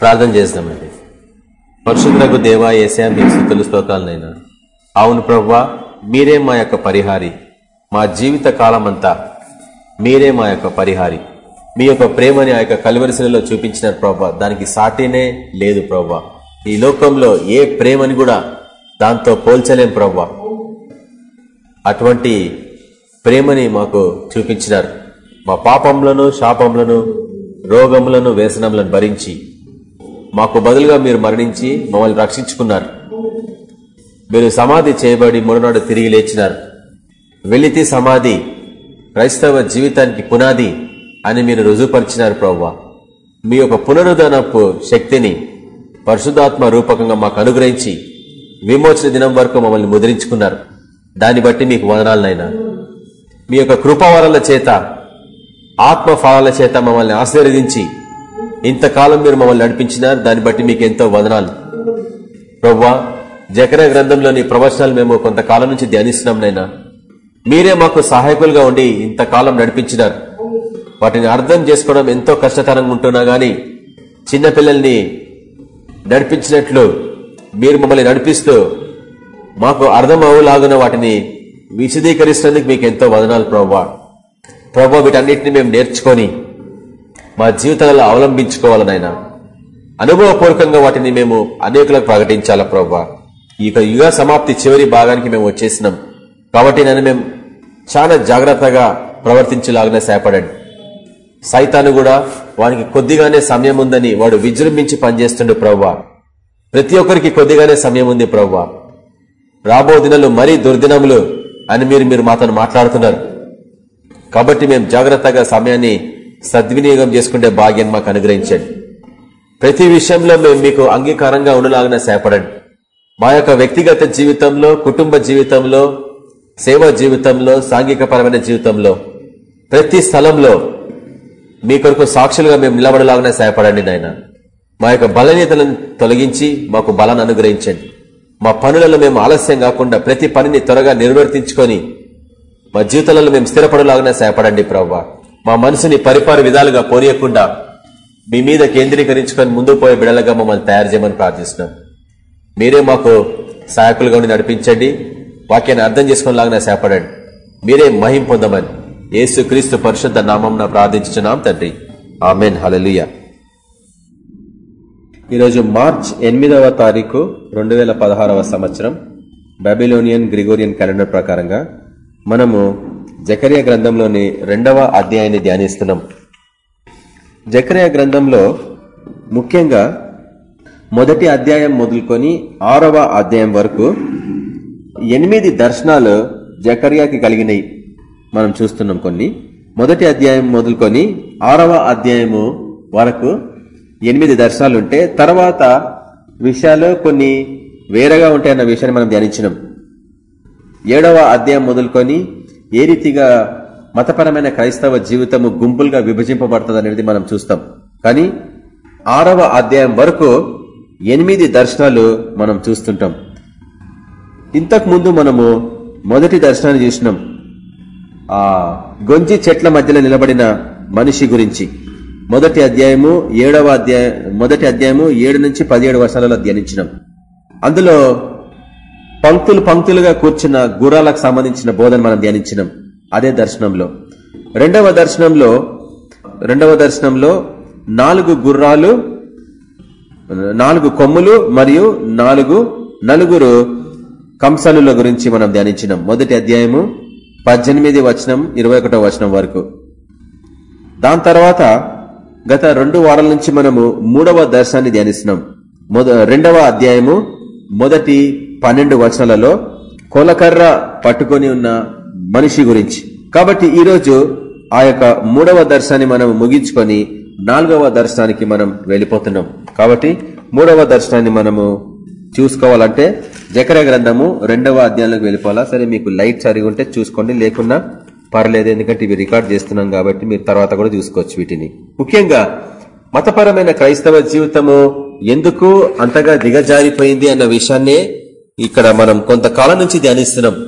ప్రార్థన చేద్దామండి పరిశుద్ధకు దేవా ఏసా మీకు స్థుతులు స్తోత్రాలనైనా. అవును ప్రవ్వా మీరే మా యొక్క పరిహారి. మా జీవిత కాలమంతా మీరే మా యొక్క పరిహారి. మీ యొక్క ప్రేమని ఆ యొక్క కలువరిశిలలో చూపించినారు ప్రవ్వా. దానికి సాటినే లేదు ప్రవ్వా. ఈ లోకంలో ఏ ప్రేమని కూడా దాంతో పోల్చలేం ప్రవ్వా. అటువంటి ప్రేమని మాకు చూపించినారు. మా పాపంలను శాపంలను రోగములను వ్యసనములను భరించి మాకు బదులుగా మీరు మరణించి మమ్మల్ని రక్షించుకున్నారు. మీరు సమాధి చేయబడి మరునాడు తిరిగి లేచినారు. వెళితి సమాధి క్రైస్తవ జీవితానికి పునాది అని మీరు రుజువుపరిచినారు ప్రవ్వ. మీ యొక్క పునరుద్ధరణపు శక్తిని పరిశుద్ధాత్మ రూపకంగా మాకు అనుగ్రహించి విమోచన దినం వరకు మమ్మల్ని ముద్రించుకున్నారు. దాన్ని బట్టి మీకు వదనాలనైనా. మీ యొక్క కృపావరాల చేత ఆత్మ ఫలాల చేత మమ్మల్ని ఆశీర్వదించి ఇంతకాలం మీరు మమ్మల్ని నడిపించినారు దాన్ని బట్టి మీకు ఎంతో వదనాలు. ప్రవ్వా జకర గ్రంథంలోని ప్రవచనాలు మేము కొంతకాలం నుంచి ధ్యానిస్తున్నాం నైనా మీరే మాకు సహాయకులుగా ఉండి ఇంతకాలం నడిపించినారు. వాటిని అర్థం చేసుకోవడం ఎంతో కష్టతరంగా ఉంటున్నా గాని చిన్నపిల్లల్ని నడిపించినట్లు మీరు మమ్మల్ని నడిపిస్తూ మాకు అర్థం అవ్వలాగున వాటిని విశదీకరిస్తున్నందుకు మీకు ఎంతో వదనాలు ప్రవ్వా. ప్రభావ వీటన్నిటిని మేము నేర్చుకొని మా జీవితాలలో అవలంబించుకోవాలనైనా అనుభవపూర్వకంగా వాటిని మేము అనేకులకు ప్రకటించాలా ప్రభా ఈ యొక్క యుగ సమాప్తి చివరి భాగానికి మేము వచ్చేసినాం. కాబట్టి నన్ను మేము చాలా జాగ్రత్తగా ప్రవర్తించేలాగానే సేపడండి సైతాను కూడా వానికి కొద్దిగానే సమయం ఉందని వాడు విజృంభించి పనిచేస్తుండే ప్రవ్వా. ప్రతి ఒక్కరికి కొద్దిగానే సమయం ఉంది ప్రవ్వా. రాబో దినాలు మరీ దుర్దినములు అని మీరు మీరు మాతో మాట్లాడుతున్నారు. కాబట్టి మేము జాగ్రత్తగా సమయాన్ని సద్వినియోగం చేసుకునే భాగ్యం మాకు అనుగ్రహించండి. ప్రతి విషయంలో మేము మీకు అంగీకారంగా ఉండలాగిన సేపడండి. మా యొక్క వ్యక్తిగత జీవితంలో కుటుంబ జీవితంలో సేవా జీవితంలో సాంఘికపరమైన జీవితంలో ప్రతి స్థలంలో మీ కొరకు సాక్షులుగా మేము నిలబడలాగానే సహాయపడండి నాయన. మా యొక్క బలనీయతలను తొలగించి మాకు బలాన్ని అనుగ్రహించండి. మా పనులలో మేము ఆలస్యం కాకుండా ప్రతి పనిని త్వరగా నిర్వర్తించుకొని మా జీవితాలలో మేము స్థిరపడలాగానే సహాయపడండి ప్రవ్వా. మా మనసుని పరిపార విధాలుగా పోనీయకుండా మీ మీద కేంద్రీకరించుకొని ముందుకు పోయే బిడలుగా మమ్మల్ని తయారు చేయమని ప్రార్థిస్తున్నాం. మీరే మాకు సహాయకులుగా ఉండి నడిపించండి. వాక్యాన్ని అర్థం చేసుకునేలాగా సేపడండి. మీరే మహిం పొందమని యేసు క్రీస్తు పరిశుద్ధ నామం ప్రార్థించున్నాం తండ్రి. ఆమెన్. హలలియ ఈరోజు మార్చ్ ఎనిమిదవ తారీఖు రెండు వేల పదహారవ సంవత్సరం బెబిలోనియన్ గ్రిగోరియన్ క్యాలెండర్ ప్రకారంగా మనము జకరియా గ్రంథంలోని రెండవ అధ్యాయాన్ని ధ్యానిస్తున్నాం. జకరియా గ్రంథంలో ముఖ్యంగా మొదటి అధ్యాయం మొదలుకొని ఆరవ అధ్యాయం వరకు ఎనిమిది దర్శనాలు జకర్యాకి కలిగినాయి. మనం చూస్తున్నాం కొన్ని. మొదటి అధ్యాయం మొదలుకొని ఆరవ అధ్యాయము వరకు ఎనిమిది దర్శనాలు ఉంటే తర్వాత విషయాలు కొన్ని వేరేగా ఉంటాయన్న విషయాన్ని మనం ధ్యానించినాం. ఏడవ అధ్యాయం మొదలుకొని ఏ రీతిగా మతపరమైన క్రైస్తవ జీవితము గుంపులుగా విభజింపబడుతుంది అనేది మనం చూస్తాం. కానీ ఆరవ అధ్యాయం వరకు ఎనిమిది దర్శనాలు మనం చూస్తుంటాం. ఇంతకు ముందు మనము మొదటి దర్శనాన్ని చూసినాం. ఆ గొంజి చెట్ల మధ్యలో నిలబడిన మనిషి గురించి. మొదటి అధ్యాయము ఏడవ అధ్యాయం మొదటి అధ్యాయము ఏడు నుంచి పదిహేడు వర్షాలలో ధ్యానించినాం. అందులో పంక్తులు పంక్తులుగా కూర్చున్న గుర్రాలకు సంబంధించిన బోధన మనం ధ్యానించినాం. అదే దర్శనంలో. రెండవ దర్శనంలో రెండవ దర్శనంలో నాలుగు గుర్రాలు నాలుగు కొమ్ములు మరియు నాలుగు నలుగురు కంసనుల గురించి మనం ధ్యానించినాం. మొదటి అధ్యాయము పద్దెనిమిది వచనం ఇరవై వచనం వరకు. దాని తర్వాత గత రెండు వారాల నుంచి మనము మూడవ దర్శనాన్ని ధ్యానిస్తున్నాం. రెండవ అధ్యాయము మొదటి పన్నెండు వచనాలలో కొలకర్ర పట్టుకొని ఉన్న మనిషి గురించి. కాబట్టి ఈరోజు ఆ యొక్క మూడవ దర్శనాన్ని మనం ముగించుకొని నాలుగవ దర్శనానికి మనం వెళ్ళిపోతున్నాం. కాబట్టి మూడవ దర్శనాన్ని మనము చూసుకోవాలంటే జకర గ్రంథము రెండవ అధ్యాయంలోకి వెళ్ళిపోవాలా? సరే మీకు లైట్ సరిగి ఉంటే చూసుకోండి లేకున్నా పర్లేదు ఎందుకంటే ఇవి రికార్డ్ చేస్తున్నాం కాబట్టి మీరు తర్వాత కూడా చూసుకోవచ్చు వీటిని. ముఖ్యంగా మతపరమైన క్రైస్తవ జీవితము ఎందుకు అంతగా దిగజారిపోయింది అన్న విషయాన్నే ఇక్కడ మనం కొంతకాలం నుంచి ధ్యానిస్తున్నాం.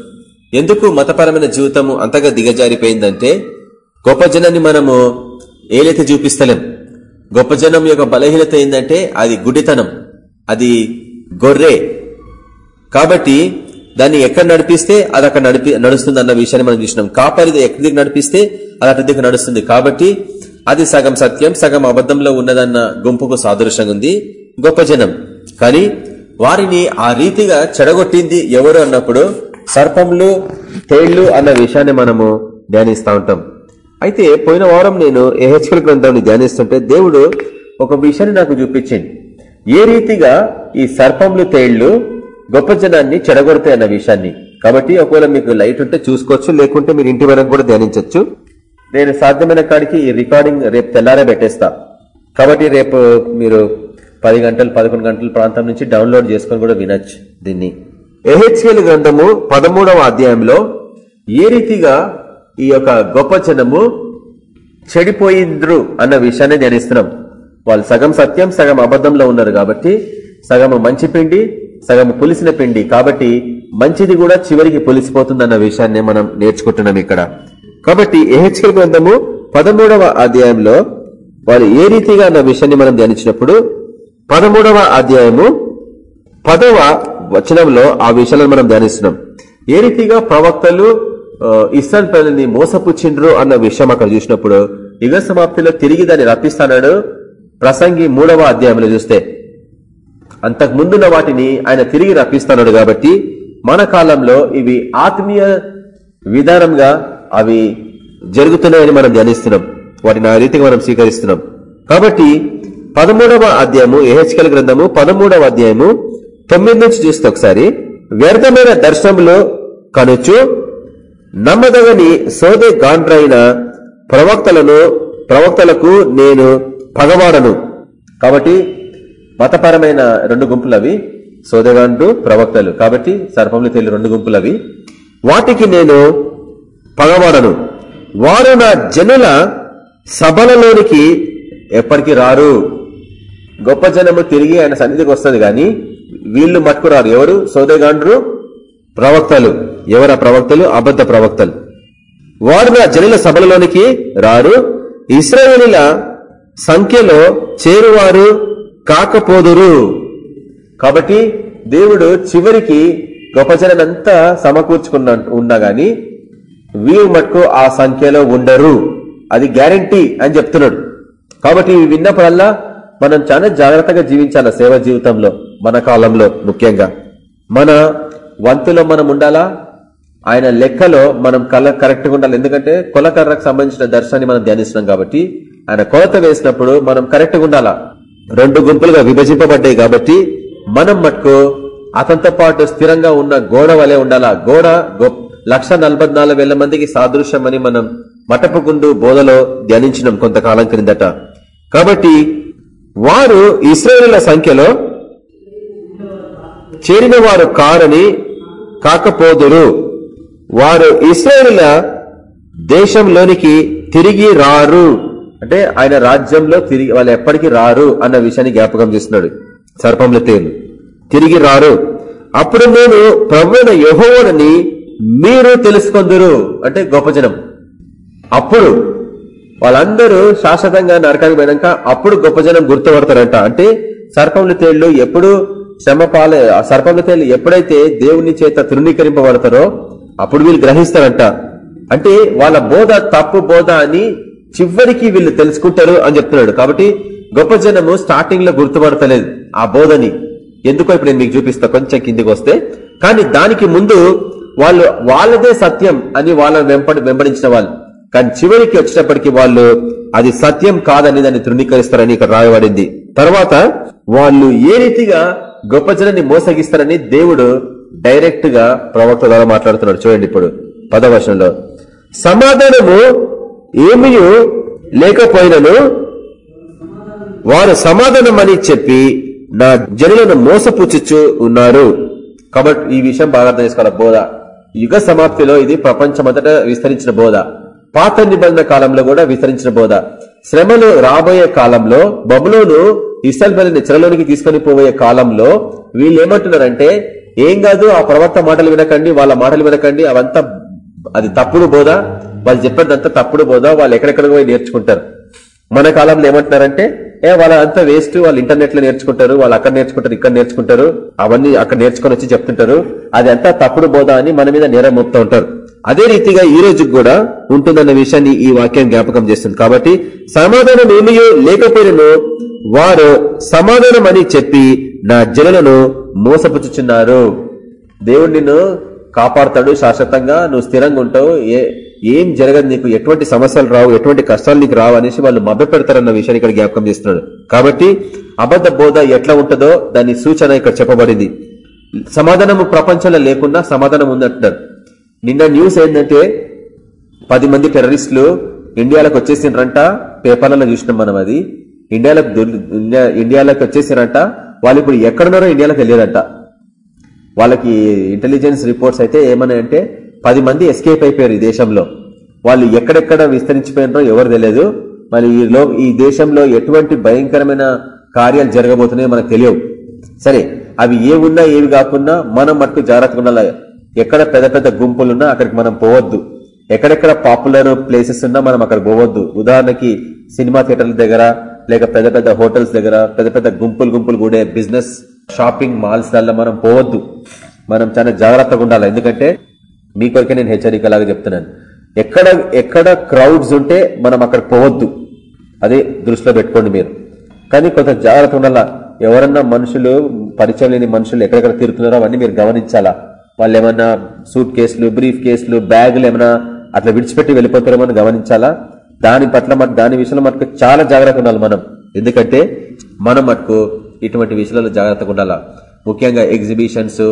ఎందుకు మతపరమైన జీవితము అంతగా దిగజారిపోయిందంటే గొప్ప జనాన్ని మనము ఏలైతే చూపిస్తలేం. గొప్ప జనం యొక్క బలహీనత ఏంటంటే అది గుడితనం అది గొర్రె. కాబట్టి దాన్ని ఎక్కడ నడిపిస్తే అది అక్కడ నడిపి నడుస్తుంది అన్న విషయాన్ని మనం చూసినాం. కాపరిది ఎక్కడి దిక్కు నడిపిస్తే అది అటు దిక్కు నడుస్తుంది. కాబట్టి అది సగం సత్యం సగం అబద్ధంలో ఉన్నదన్న గుంపుకు సాదృశ్యంగా ఉంది. గొప్ప జనం. కానీ వారిని ఆ రీతిగా చెడగొట్టింది ఎవరు అన్నప్పుడు సర్పంలు తేళ్ళు అన్న విషయాన్ని మనము ధ్యానిస్తూ ఉంటాం. అయితే పోయిన వారం నేను ఏహెచ్కల్ గ్రంథాన్ని ధ్యానిస్తుంటే దేవుడు ఒక విషయాన్ని నాకు చూపించింది ఏ రీతిగా ఈ సర్పంలు తేళ్ళు గొప్ప జనాన్ని చెడగొడతాయి అన్న విషయాన్ని. కాబట్టి ఒకవేళ మీకు లైట్ ఉంటే చూసుకోవచ్చు లేకుంటే మీరు ఇంటి వరకు కూడా ధ్యానించవచ్చు నేను సాధ్యమైన కాడికి ఈ రికార్డింగ్ రేపు తెల్లారే పెట్టేస్తా. కాబట్టి రేపు మీరు పది గంటలు పదకొండు గంటల ప్రాంతం నుంచి డౌన్లోడ్ చేసుకొని కూడా వినొచ్చు దీన్ని. ఎహెచ్కేల్ గ్రంథము పదమూడవ అధ్యాయంలో ఏ రీతిగా ఈ యొక్క గొప్ప జనము చెడిపోయింద్రు అన్న విషయాన్ని ధ్యానిస్తున్నాం. వాళ్ళు సగం సత్యం సగం అబద్ధంలో ఉన్నారు కాబట్టి సగం మంచి పిండి సగం పులిసిన పిండి. కాబట్టి మంచిది కూడా చివరికి పులిసిపోతుందన్న విషయాన్ని మనం నేర్చుకుంటున్నాం ఇక్కడ. కాబట్టి ఏహెచ్కల్ గ్రంథము పదమూడవ అధ్యాయంలో వాళ్ళు ఏ రీతిగా అన్న విషయాన్ని మనం ధ్యానించినప్పుడు పదమూడవ అధ్యాయము పదవ వచనంలో ఆ విషయాలను మనం ధ్యానిస్తున్నాం. ఏ రీతిగా ప్రవక్తలు ఇస్రాన్ ప్రజల్ని మోసపుచ్చిండ్రు అన్న విషయం అక్కడ చూసినప్పుడు యుగ సమాప్తిలో తిరిగి దాన్ని రప్పిస్తాడు ప్రసంగి మూడవ అధ్యాయంలో చూస్తే. అంతకు ముందున్న వాటిని ఆయన తిరిగి రప్పిస్తున్నాడు కాబట్టి మన కాలంలో ఇవి ఆత్మీయ విధానంగా అవి జరుగుతున్నాయని మనం ధ్యానిస్తున్నాం. వాటిని ఆ రీతిగా మనం స్వీకరిస్తున్నాం. కాబట్టి పదమూడవ అధ్యాయము ఏహెచ్కల్ గ్రంథము పదమూడవ అధ్యాయము తొమ్మిది నుంచి చూస్తే ఒకసారి వ్యర్థమైన దర్శనంలో కనుచు నమ్మదగని సోదే గాండ్రైన ప్రవక్తలను ప్రవక్తలకు నేను పగవాడను. కాబట్టి మతపరమైన రెండు గుంపులు అవి సోదగాండ్రు ప్రవక్తలు. కాబట్టి సర్పంలో తెలియ రెండు గుంపులు అవి. వాటికి నేను పగవాడను. వారు నా జనుల సభలలోనికి ఎప్పటికీ రారు. గొప్ప జనము తిరిగి ఆయన సన్నిధికి వస్తుంది గాని వీళ్ళు మట్టుకురారు ఎవరు? సోదయగాండ్రు ప్రవక్తలు. ఎవర ప్రవక్తలు? అబద్ధ ప్రవక్తలు. వారు నా జనుల సభలలోనికి రారు. ఇస్రాయేలీల సంఖ్యలో చేరువారు కాకపోదురు. కాబట్టి దేవుడు చివరికి గొప్ప జనంతా సమకూర్చుకున్న ఉన్నా గాని వీరు మటుకు ఆ సంఖ్యలో ఉండరు. అది గ్యారంటీ అని చెప్తున్నాడు. కాబట్టి ఇవి విన్నప్పుడల్లా మనం చాలా జాగ్రత్తగా జీవించాల సేవ జీవితంలో మన కాలంలో ముఖ్యంగా? మన వంతులో మనం ఉండాలా? ఆయన లెక్కలో మనం కల కరెక్ట్గా ఉండాలి. ఎందుకంటే కొలకర్రకు సంబంధించిన దర్శనాన్ని మనం ధ్యానిస్తున్నాం కాబట్టి ఆయన కొలత వేసినప్పుడు మనం కరెక్ట్గా ఉండాలా? రెండు గుంపులుగా విభజింపబడ్డాయి కాబట్టి మనం మట్టుకు అతనితో పాటు స్థిరంగా ఉన్న గోడ వలె ఉండాలా? గోడ లక్ష వేల మందికి సాదృశ్యమని మనం మటపుకుండు బోధలో ధ్యానించినాం కొంతకాలం క్రిందట. కాబట్టి వారు ఇస్రాయేలీల సంఖ్యలో చేరిన వారు కారని కాకపోదురు. వారు ఇస్రాయేలీల దేశంలోనికి తిరిగి రారు. అంటే ఆయన రాజ్యంలో తిరిగి వాళ్ళు ఎప్పటికీ రారు అన్న విషయాన్ని జ్ఞాపకం చేస్తున్నాడు సర్పంల తేను తిరిగి రారు. అప్పుడు నేను ప్రభుణ యహోవనని మీరు తెలుసుకుందరు. అంటే గొప్ప జనం. అప్పుడు వాళ్ళందరూ శాశ్వతంగా నరకానికి పోయినాక అప్పుడు గొప్ప జనం గుర్తుపడతారంట. అంటే సర్పముల తేళ్ళు ఎప్పుడు శ్రమ పాలే సర్పముల తేళ్ళు ఎప్పుడైతే దేవుని చేత తృణీకరింపబడతారో అప్పుడు వీళ్ళు గ్రహిస్తారంట. అంటే వాళ్ళ బోధ తప్పు బోధ అని చివరికి వీళ్ళు తెలుసుకుంటారు అని చెప్తున్నాడు. కాబట్టి గొప్ప జనము స్టార్టింగ్లో గుర్తుపడతలేదు ఆ బోధని. ఎందుకో ఇప్పుడు నేను మీకు చూపిస్తా కొంచెం కిందికి వస్తే. కానీ దానికి ముందు వాళ్ళు వాళ్ళదే సత్యం అని వాళ్ళని వెంపడి వెంబడించిన వాళ్ళు. కానీ చివరికి వచ్చేటప్పటికి వాళ్ళు అది సత్యం కాదని దాన్ని తృణీకరిస్తారని ఇక్కడ రాయబడింది. తర్వాత వాళ్ళు ఏ రీతిగా గొప్ప జనాన్ని మోసగిస్తారని దేవుడు డైరెక్ట్గా ప్రవక్త ద్వారా మాట్లాడుతున్నాడు. చూడండి ఇప్పుడు పదవశంలో సమాధానము ఏమీ లేకపోయినను వారు సమాధానం అని చెప్పి నా జనులను మోసపుచ్చుచు ఉన్నారు. కాబట్టి ఈ విషయం బాగా అర్థం చేసుకోవాలి? బోధ. యుగ సమాప్తిలో ఇది ప్రపంచమంతటా విస్తరించిన బోధ. పాత నిబంధన కాలంలో కూడా విస్తరించిన బోధ. శ్రమలు రాబోయే కాలంలో బబులోను ఇసల్ చెరలోనికి తీసుకొని పోయే కాలంలో వీళ్ళు ఏమంటున్నారంటే ఏం కాదు ఆ ప్రవర్త మాటలు వినకండి వాళ్ళ మాటలు వినకండి అవంతా అది తప్పుడు బోధ వాళ్ళు చెప్పేదంతా తప్పుడు బోధ వాళ్ళు ఎక్కడెక్కడ పోయి నేర్చుకుంటారు. మన కాలంలో ఏమంటున్నారంటే ఏ వాళ్ళ అంతా వేస్ట్ వాళ్ళు ఇంటర్నెట్లో నేర్చుకుంటారు వాళ్ళు అక్కడ నేర్చుకుంటారు ఇక్కడ నేర్చుకుంటారు అవన్నీ అక్కడ నేర్చుకొని వచ్చి చెప్తుంటారు అది అంతా తప్పుడు బోధ అని మన మీద నేరం మోపుతూ ఉంటారు. అదే రీతిగా ఈ రోజు కూడా ఉంటుందన్న విషయాన్ని ఈ వాక్యం జ్ఞాపకం చేస్తుంది. కాబట్టి సమాధానం ఏమియో లేకపోయినను వారు సమాధానం అని చెప్పి నా జనులను మోసపుచ్చుచున్నారు. దేవుడు నిన్ను కాపాడతాడు శాశ్వతంగా నువ్వు స్థిరంగా ఉంటావు. ఏ ఏం జరగదు నీకు ఎటువంటి సమస్యలు రావు ఎటువంటి కష్టాలు నీకు రావు అనేసి వాళ్ళు మభ్య పెడతారన్న విషయాన్ని ఇక్కడ జ్ఞాపకం చేస్తున్నాడు. కాబట్టి అబద్ధ బోధ ఎట్లా ఉంటుందో దాని సూచన ఇక్కడ చెప్పబడింది. సమాధానము ప్రపంచంలో లేకుండా సమాధానం ఉందంటున్నారు. నిన్న న్యూస్ ఏంటంటే పది మంది టెర్రరిస్టులు ఇండియాలోకి వచ్చేసిండ్రంట పేపర్లలో చూసినాం మనం అది. ఇండియాలోకి ఇండియాలోకి వచ్చేసారంట వాళ్ళు ఇప్పుడు ఎక్కడున్నారో ఇండియాలోకి వెళ్ళారంట వాళ్ళకి ఇంటెలిజెన్స్ రిపోర్ట్స్ అయితే ఏమన్నాయంటే పది మంది ఎస్కేప్ అయిపోయారు ఈ దేశంలో. వాళ్ళు ఎక్కడెక్కడ విస్తరించిపోయినారో ఎవరు తెలియదు. మరి ఈ లో ఈ దేశంలో ఎటువంటి భయంకరమైన కార్యాలు జరగబోతున్నాయో మనకు తెలియవు. సరే అవి ఏ ఉన్నా ఏవి కాకుండా మనం మటుకు జాగ్రత్తగా ఉండాలి. ఎక్కడ పెద్ద పెద్ద గుంపులున్నా అక్కడికి మనం పోవద్దు. ఎక్కడెక్కడ పాపులర్ ప్లేసెస్ ఉన్నా మనం అక్కడ పోవద్దు. ఉదాహరణకి సినిమా థియేటర్ల దగ్గర లేక పెద్ద పెద్ద హోటల్స్ దగ్గర పెద్ద పెద్ద గుంపులు గుంపులు కూడా బిజినెస్ షాపింగ్ మాల్స్ వల్ల మనం పోవద్దు. మనం చాలా జాగ్రత్తగా ఉండాలి. ఎందుకంటే మీ కొరికే నేను హెచ్చరికలాగా చెప్తున్నాను. ఎక్కడ ఎక్కడ క్రౌడ్స్ ఉంటే మనం అక్కడ పోవద్దు. అదే దృష్టిలో పెట్టుకోండి మీరు. కానీ కొంత జాగ్రత్త ఉండాలా? ఎవరన్నా మనుషులు పరిచయం లేని మనుషులు ఎక్కడెక్కడ తిరుగుతున్నారో అవన్నీ మీరు గమనించాలా? వాళ్ళు ఏమన్నా సూట్ కేసులు బ్రీఫ్ కేసులు బ్యాగులు ఏమైనా అట్లా విడిచిపెట్టి వెళ్ళిపోతారేమో అని గమనించాలా? దాని పట్ల మన దాని విషయంలో మనకు చాలా జాగ్రత్త ఉండాలి మనం. ఎందుకంటే మనం మటుకు ఇటువంటి విషయాలలో జాగ్రత్తగా ఉండాలా? ముఖ్యంగా ఎగ్జిబిషన్స్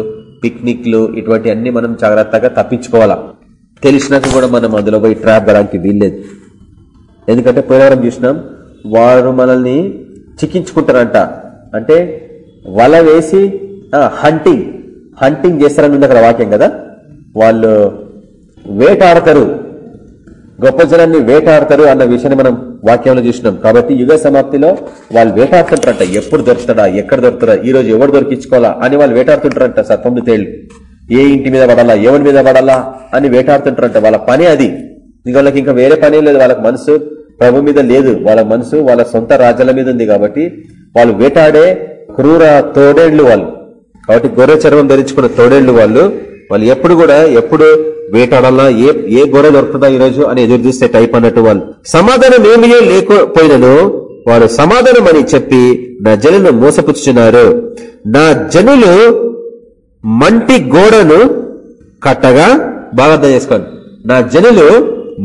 పిక్నిక్లు ఇటువంటి అన్ని మనం జాగ్రత్తగా తప్పించుకోవాలా? తెలిసినాక కూడా మనం అందులో పోయి ట్రాప్ పడడానికి వీల్లేదు. ఎందుకంటే పోయినవరం చూసినాం వారు మనల్ని చిక్కించుకుంటారంట. అంటే వల వేసి హంటింగ్ హంటింగ్ చేస్తారని ఉంది అక్కడ వాక్యం కదా? వాళ్ళు వేటాడతారు. గొప్ప జనాన్ని వేటాడతారు అన్న విషయాన్ని మనం వాక్యంలో చూసినాం. కాబట్టి యుగ సమాప్తిలో వాళ్ళు వేటాడుతుంటారంట. ఎప్పుడు దొరుకుతాడా? ఎక్కడ దొరుకుతాడా? ఈ రోజు ఎవరు దొరికించుకోవాలా? అని వాళ్ళు వేటాడుతుంటారంట. సర్పంలు తేళ్ళు. ఏ ఇంటి మీద పడాలా? ఎవరి మీద పడాలా? అని వేటాడుతుంటారంట. వాళ్ళ పని అది. వాళ్ళకి ఇంకా వేరే పని లేదు. వాళ్ళకి మనసు ప్రభు మీద లేదు. వాళ్ళ మనసు వాళ్ళ సొంత రాజ్యాల మీద ఉంది కాబట్టి వాళ్ళు వేటాడే క్రూర తోడేళ్ళు వాళ్ళు. కాబట్టి గొర్రె చర్మం ధరించుకున్న తోడేళ్ళు వాళ్ళు వాళ్ళు ఎప్పుడు కూడా ఎప్పుడు వేటాడాలా ఏ ఏ గొర్రె దొరుకుతుందా ఈ రోజు అని ఎదురు చూస్తే టైప్ అన్నట్టు వాళ్ళు. సమాధానం ఏమీ లేకపోయినను వారు సమాధానం అని చెప్పి నా జనులను మోసపుచ్చుచున్నారు. నా జనులు మంటి గోడను కట్టగా బాగా అర్థం చేసుకోండి. నా జనులు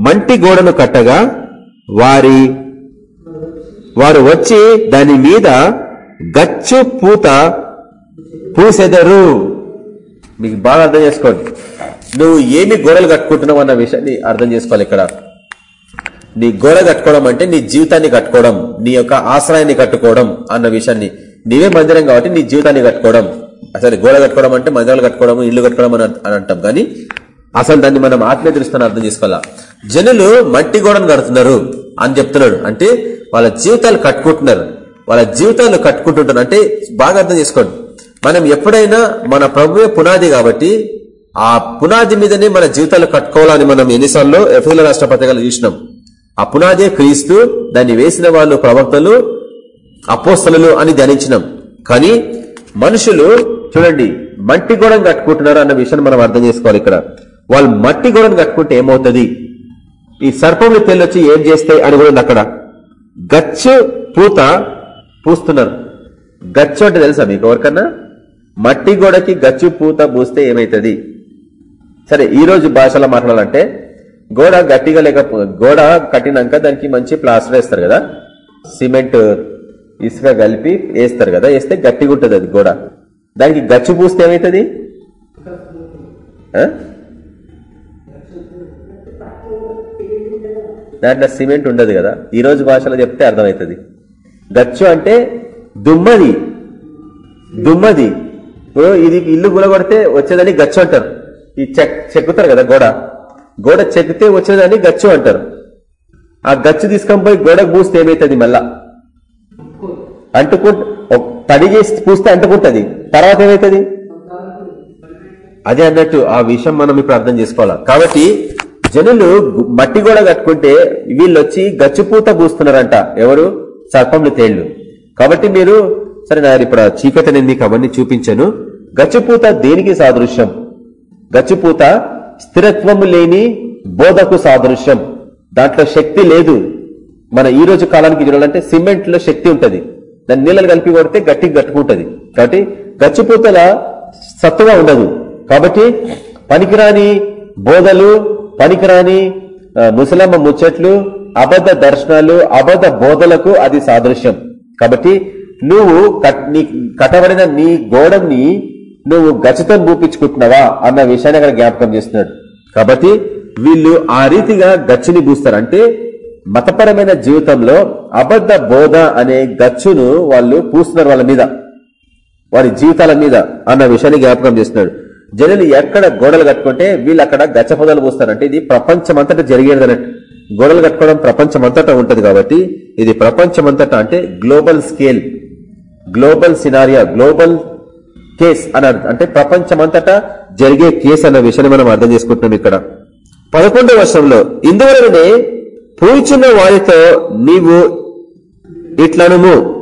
మంటి గోడను కట్టగా వారి వారు వచ్చి దాని మీద గచ్చు పూత పూసెదరు? మీకు బాగా అర్థం చేసుకోండి. నువ్వు ఏమి గోడలు కట్టుకుంటున్నావు అన్న విషయాన్ని అర్థం చేసుకోవాలి ఇక్కడ. నీ గోడ కట్టుకోవడం అంటే నీ జీవితాన్ని కట్టుకోవడం నీ యొక్క ఆశ్రయాన్ని కట్టుకోవడం అన్న విషయాన్ని. నీవే మందిరం కాబట్టి నీ జీవితాన్ని కట్టుకోవడం. అసలు గోడ కట్టుకోవడం అంటే మందిరాలు కట్టుకోవడం ఇల్లు కట్టుకోవడం అని అని అంటాం. కానీ అసలు దాన్ని మనం ఆత్మీయ దృష్టిని అర్థం చేసుకోవాలా? జనులు మట్టి గోడను కడుతున్నారు అని చెప్తున్నాడు. అంటే వాళ్ళ జీవితాలు కట్టుకుంటున్నారు. వాళ్ళ జీవితాలు కట్టుకుంటుంటారు. అంటే బాగా అర్థం చేసుకోండి. మనం ఎప్పుడైనా మన ప్రభువే పునాది కాబట్టి ఆ పునాది మీదనే మన జీవితాలు కట్టుకోవాలని మనం ఎన్నిసార్లు ఎఫ్ఎల్ రాష్ట్ర పత్రికలు చూసినాం. ఆ పునాదే క్రీస్తు దాన్ని వేసిన వాళ్ళు ప్రవక్తలు అపోస్తలు అని ధ్యానించినాం. కానీ మనుషులు చూడండి మట్టి గోడను కట్టుకుంటున్నారు అన్న విషయాన్ని మనం అర్థం చేసుకోవాలి ఇక్కడ. వాళ్ళు మట్టి గోడను కట్టుకుంటే ఏమవుతుంది? ఈ సర్పములు తెల్లొచ్చి ఏం చేస్తాయి అని కూడా అక్కడ. గచ్చు పూత పూస్తున్నారు. గచ్చు అంటే తెలుసా మీకు ఎవరికన్నా? మట్టి గోడకి గచ్చు పూత పూస్తే ఏమైతుంది? సరే ఈ రోజు భాషలో మాట్లాడాలంటే గోడ గట్టిగా లేక గోడ కట్టినాక దానికి మంచి ప్లాస్టర్ వేస్తారు కదా? సిమెంట్ ఇసుక కలిపి వేస్తారు కదా? వేస్తే గట్టిగా ఉంటుంది అది గోడ. దానికి గచ్చు పూస్తే ఏమవుతుంది దాంట్లో సిమెంట్ ఉండదు కదా? ఈ రోజు భాషలో చెప్తే అర్థమవుతుంది. గచ్చు అంటే దుమ్మది. దుమ్మది. ఇప్పుడు ఇది ఇల్లు గులగొడితే వచ్చేదని గచ్చు అంటారు. ఈ చెక్ చెక్కుతారు కదా గోడ. గోడ చెక్కితే వచ్చేదని గచ్చు అంటారు. ఆ గచ్చు తీసుకొని పోయి గోడకు పూస్తే ఏమవుతుంది మళ్ళా? అంటుకు పని చేసి పూస్తే అంటుకుంటుంది. తర్వాత ఏమవుతుంది అదే అన్నట్టు ఆ విషయం మనం ఇప్పుడు అర్థం చేసుకోవాలా? కాబట్టి జనులు మట్టి గోడ కట్టుకుంటే వీళ్ళు వచ్చి గచ్చిపూత పూస్తున్నారంట. ఎవరు? సర్పములు తేళ్ళు కాబట్టి మీరు సరే నా ఇప్పుడు చీకటి నేను మీకు అవన్నీ చూపించాను. గచ్చిపూత దేనికి సాదృశ్యం? గచ్చిపూత స్థిరత్వము లేని బోధకు సాదృశ్యం. దాంట్లో శక్తి లేదు. మన ఈ రోజు కాలానికి చూడాలంటే సిమెంట్లో శక్తి ఉంటుంది. దాన్ని నీళ్ళని కలిపి కొడితే గట్టిగా కట్టుకుంటది. కాబట్టి గచ్చిపూతల సత్తుగా ఉండదు. కాబట్టి పనికిరాని బోధలు పనికిరాని ముసలమ్మ ముచ్చట్లు అబద్ధ దర్శనాలు అబద్ధ బోధలకు అది సాదృశ్యం. కాబట్టి నువ్వు కట్- నీ కట్టబడిన నీ గోడని నువ్వు గచ్చితం భూపించుకుంటున్నావా అన్న విషయాన్ని అక్కడ జ్ఞాపకం చేస్తున్నాడు. కాబట్టి వీళ్ళు ఆ రీతిగా గచ్చిని పూస్తారు అంటే మతపరమైన జీవితంలో అబద్ధ బోధ అనే గచ్చును వాళ్ళు పూస్తున్నారు వాళ్ళ మీద వారి జీవితాల మీద అన్న విషయాన్ని జ్ఞాపకం చేస్తున్నాడు. జనులు ఎక్కడ గోడలు కట్టుకుంటే వీళ్ళు అక్కడ గచ్చ పొదలు పూస్తారు. అంటే ఇది ప్రపంచమంతటా జరిగేది అన్నట్టు గోడలు కట్టుకోవడం ప్రపంచమంతటా ఉంటది కాబట్టి ఇది ప్రపంచమంతటా అంటే global scale global scenario global case అని అంటే ప్రపంచమంతటా జరిగే కేసు అన్న విషయాన్ని మనం అర్థం చేసుకుంటున్నాం ఇక్కడ. పదకొండవ వర్షంలో ఇందువలనే పూచిన వారితో నీవు ఇట్లనుము.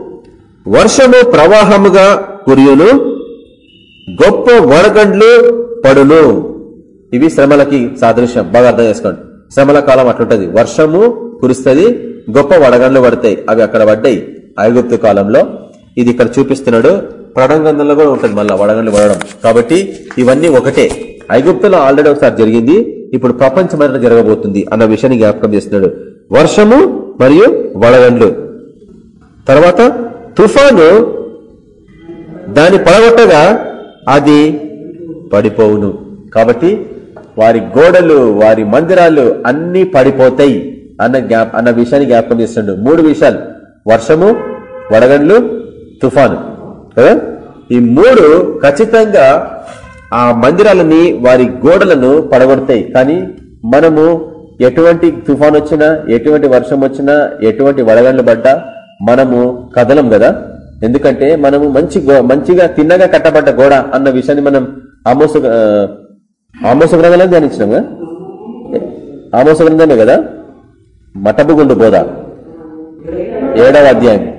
వర్షము ప్రవాహముగా కురియును. గొప్ప వడగండ్లు పడును. ఇవి శ్రమలకి సాదృశ్యం. బాగా అర్థం చేసుకోండి. శ్రమల కాలం అట్లుంటది. వర్షము కురుస్తుంది గొప్ప వడగండ్లు పడతాయి. అవి అక్కడ పడ్డాయి ఐగుప్తు కాలంలో. ఇది ఇక్కడ చూపిస్తున్నాడు. ప్రణంగంధంలో కూడా ఉంటుంది మళ్ళీ వడగండ్లు పడడం కాబట్టి ఇవన్నీ ఒకటే. ఐగుప్తులో ఆల్రెడీ ఒకసారి జరిగింది. ఇప్పుడు ప్రపంచమంతా జరగబోతుంది అన్న విషయాన్ని జ్ఞాపకం చేస్తున్నాడు. వర్షము మరియు వడగండ్లు. తర్వాత తుఫాను దాన్ని పడగొట్టగా అది పడిపోవును. కాబట్టి వారి గోడలు వారి మందిరాలు అన్ని పడిపోతాయి అన్న జ్ఞాప అన్న విషయాన్ని జ్ఞాపకం చేస్తున్నాడు. మూడు విషయాలు. వర్షము వడగండ్లు తుఫాను. కదా ఈ మూడు ఖచ్చితంగా ఆ మందిరాలని వారి గోడలను పడగొడతాయి. కానీ మనము ఎటువంటి తుఫాన్ వచ్చినా ఎటువంటి వర్షం వచ్చినా ఎటువంటి వడగండ్లు పడ్డా మనము కదలం కదా? ఎందుకంటే మనము మంచి గో- మంచిగా తిన్నగా కట్టబడ్డ గోడ అన్న విషయాన్ని మనం ఆమోస ఆమోస గ్రంథంలో ధ్యానించినాం కదా? ఆమోస గ్రంథమే కదా? మటబుగుండు బోధ. ఏడవ అధ్యాయం.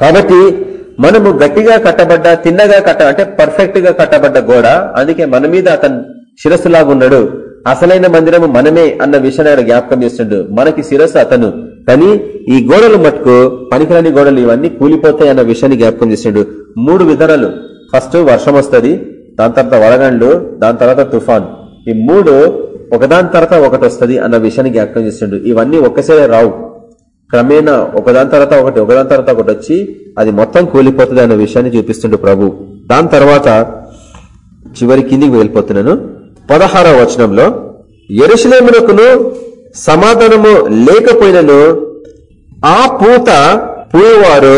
కాబట్టి మనము గట్టిగా కట్టబడ్డ తిన్నగా కట్ట అంటే పర్ఫెక్ట్గా కట్టబడ్డ గోడ అందుకే మన మీద అతను శిరస్సులాగా ఉన్నాడు. అసలైన మందిరము మనమే అన్న విషయాన్ని ఆయన జ్ఞాపకం చేస్తుండు. మనకి శిరస్సు అతను. కానీ ఈ గోడలు మటుకు పనికిరాని గోడలు ఇవన్నీ కూలిపోతాయి అన్న విషయాన్ని జ్ఞాపకం చేసిండు మూడు విధానాలు. ఫస్ట్ వర్షం వస్తది దాని తర్వాత వడగండ్లు దాని తర్వాత తుఫాన్. ఈ మూడు ఒకదాని తర్వాత ఒకటి వస్తుంది అన్న విషయాన్ని జ్ఞాపకం చేసిండు ఇవన్నీ ఒక్కసారి రావు. క్రమేణా ఒకదాని తర్వాత ఒకటి ఒకదాని తర్వాత ఒకటి వచ్చి అది మొత్తం కూలిపోతుంది అనే విషయాన్ని చూపిస్తుండు ప్రభు. దాని తర్వాత చివరి కిందికి వెళ్ళిపోతున్నాను. పదహార వచనంలో ఎరుసలేమునకును సమాధానము లేకపోయినను ఆ పూత పూయవారు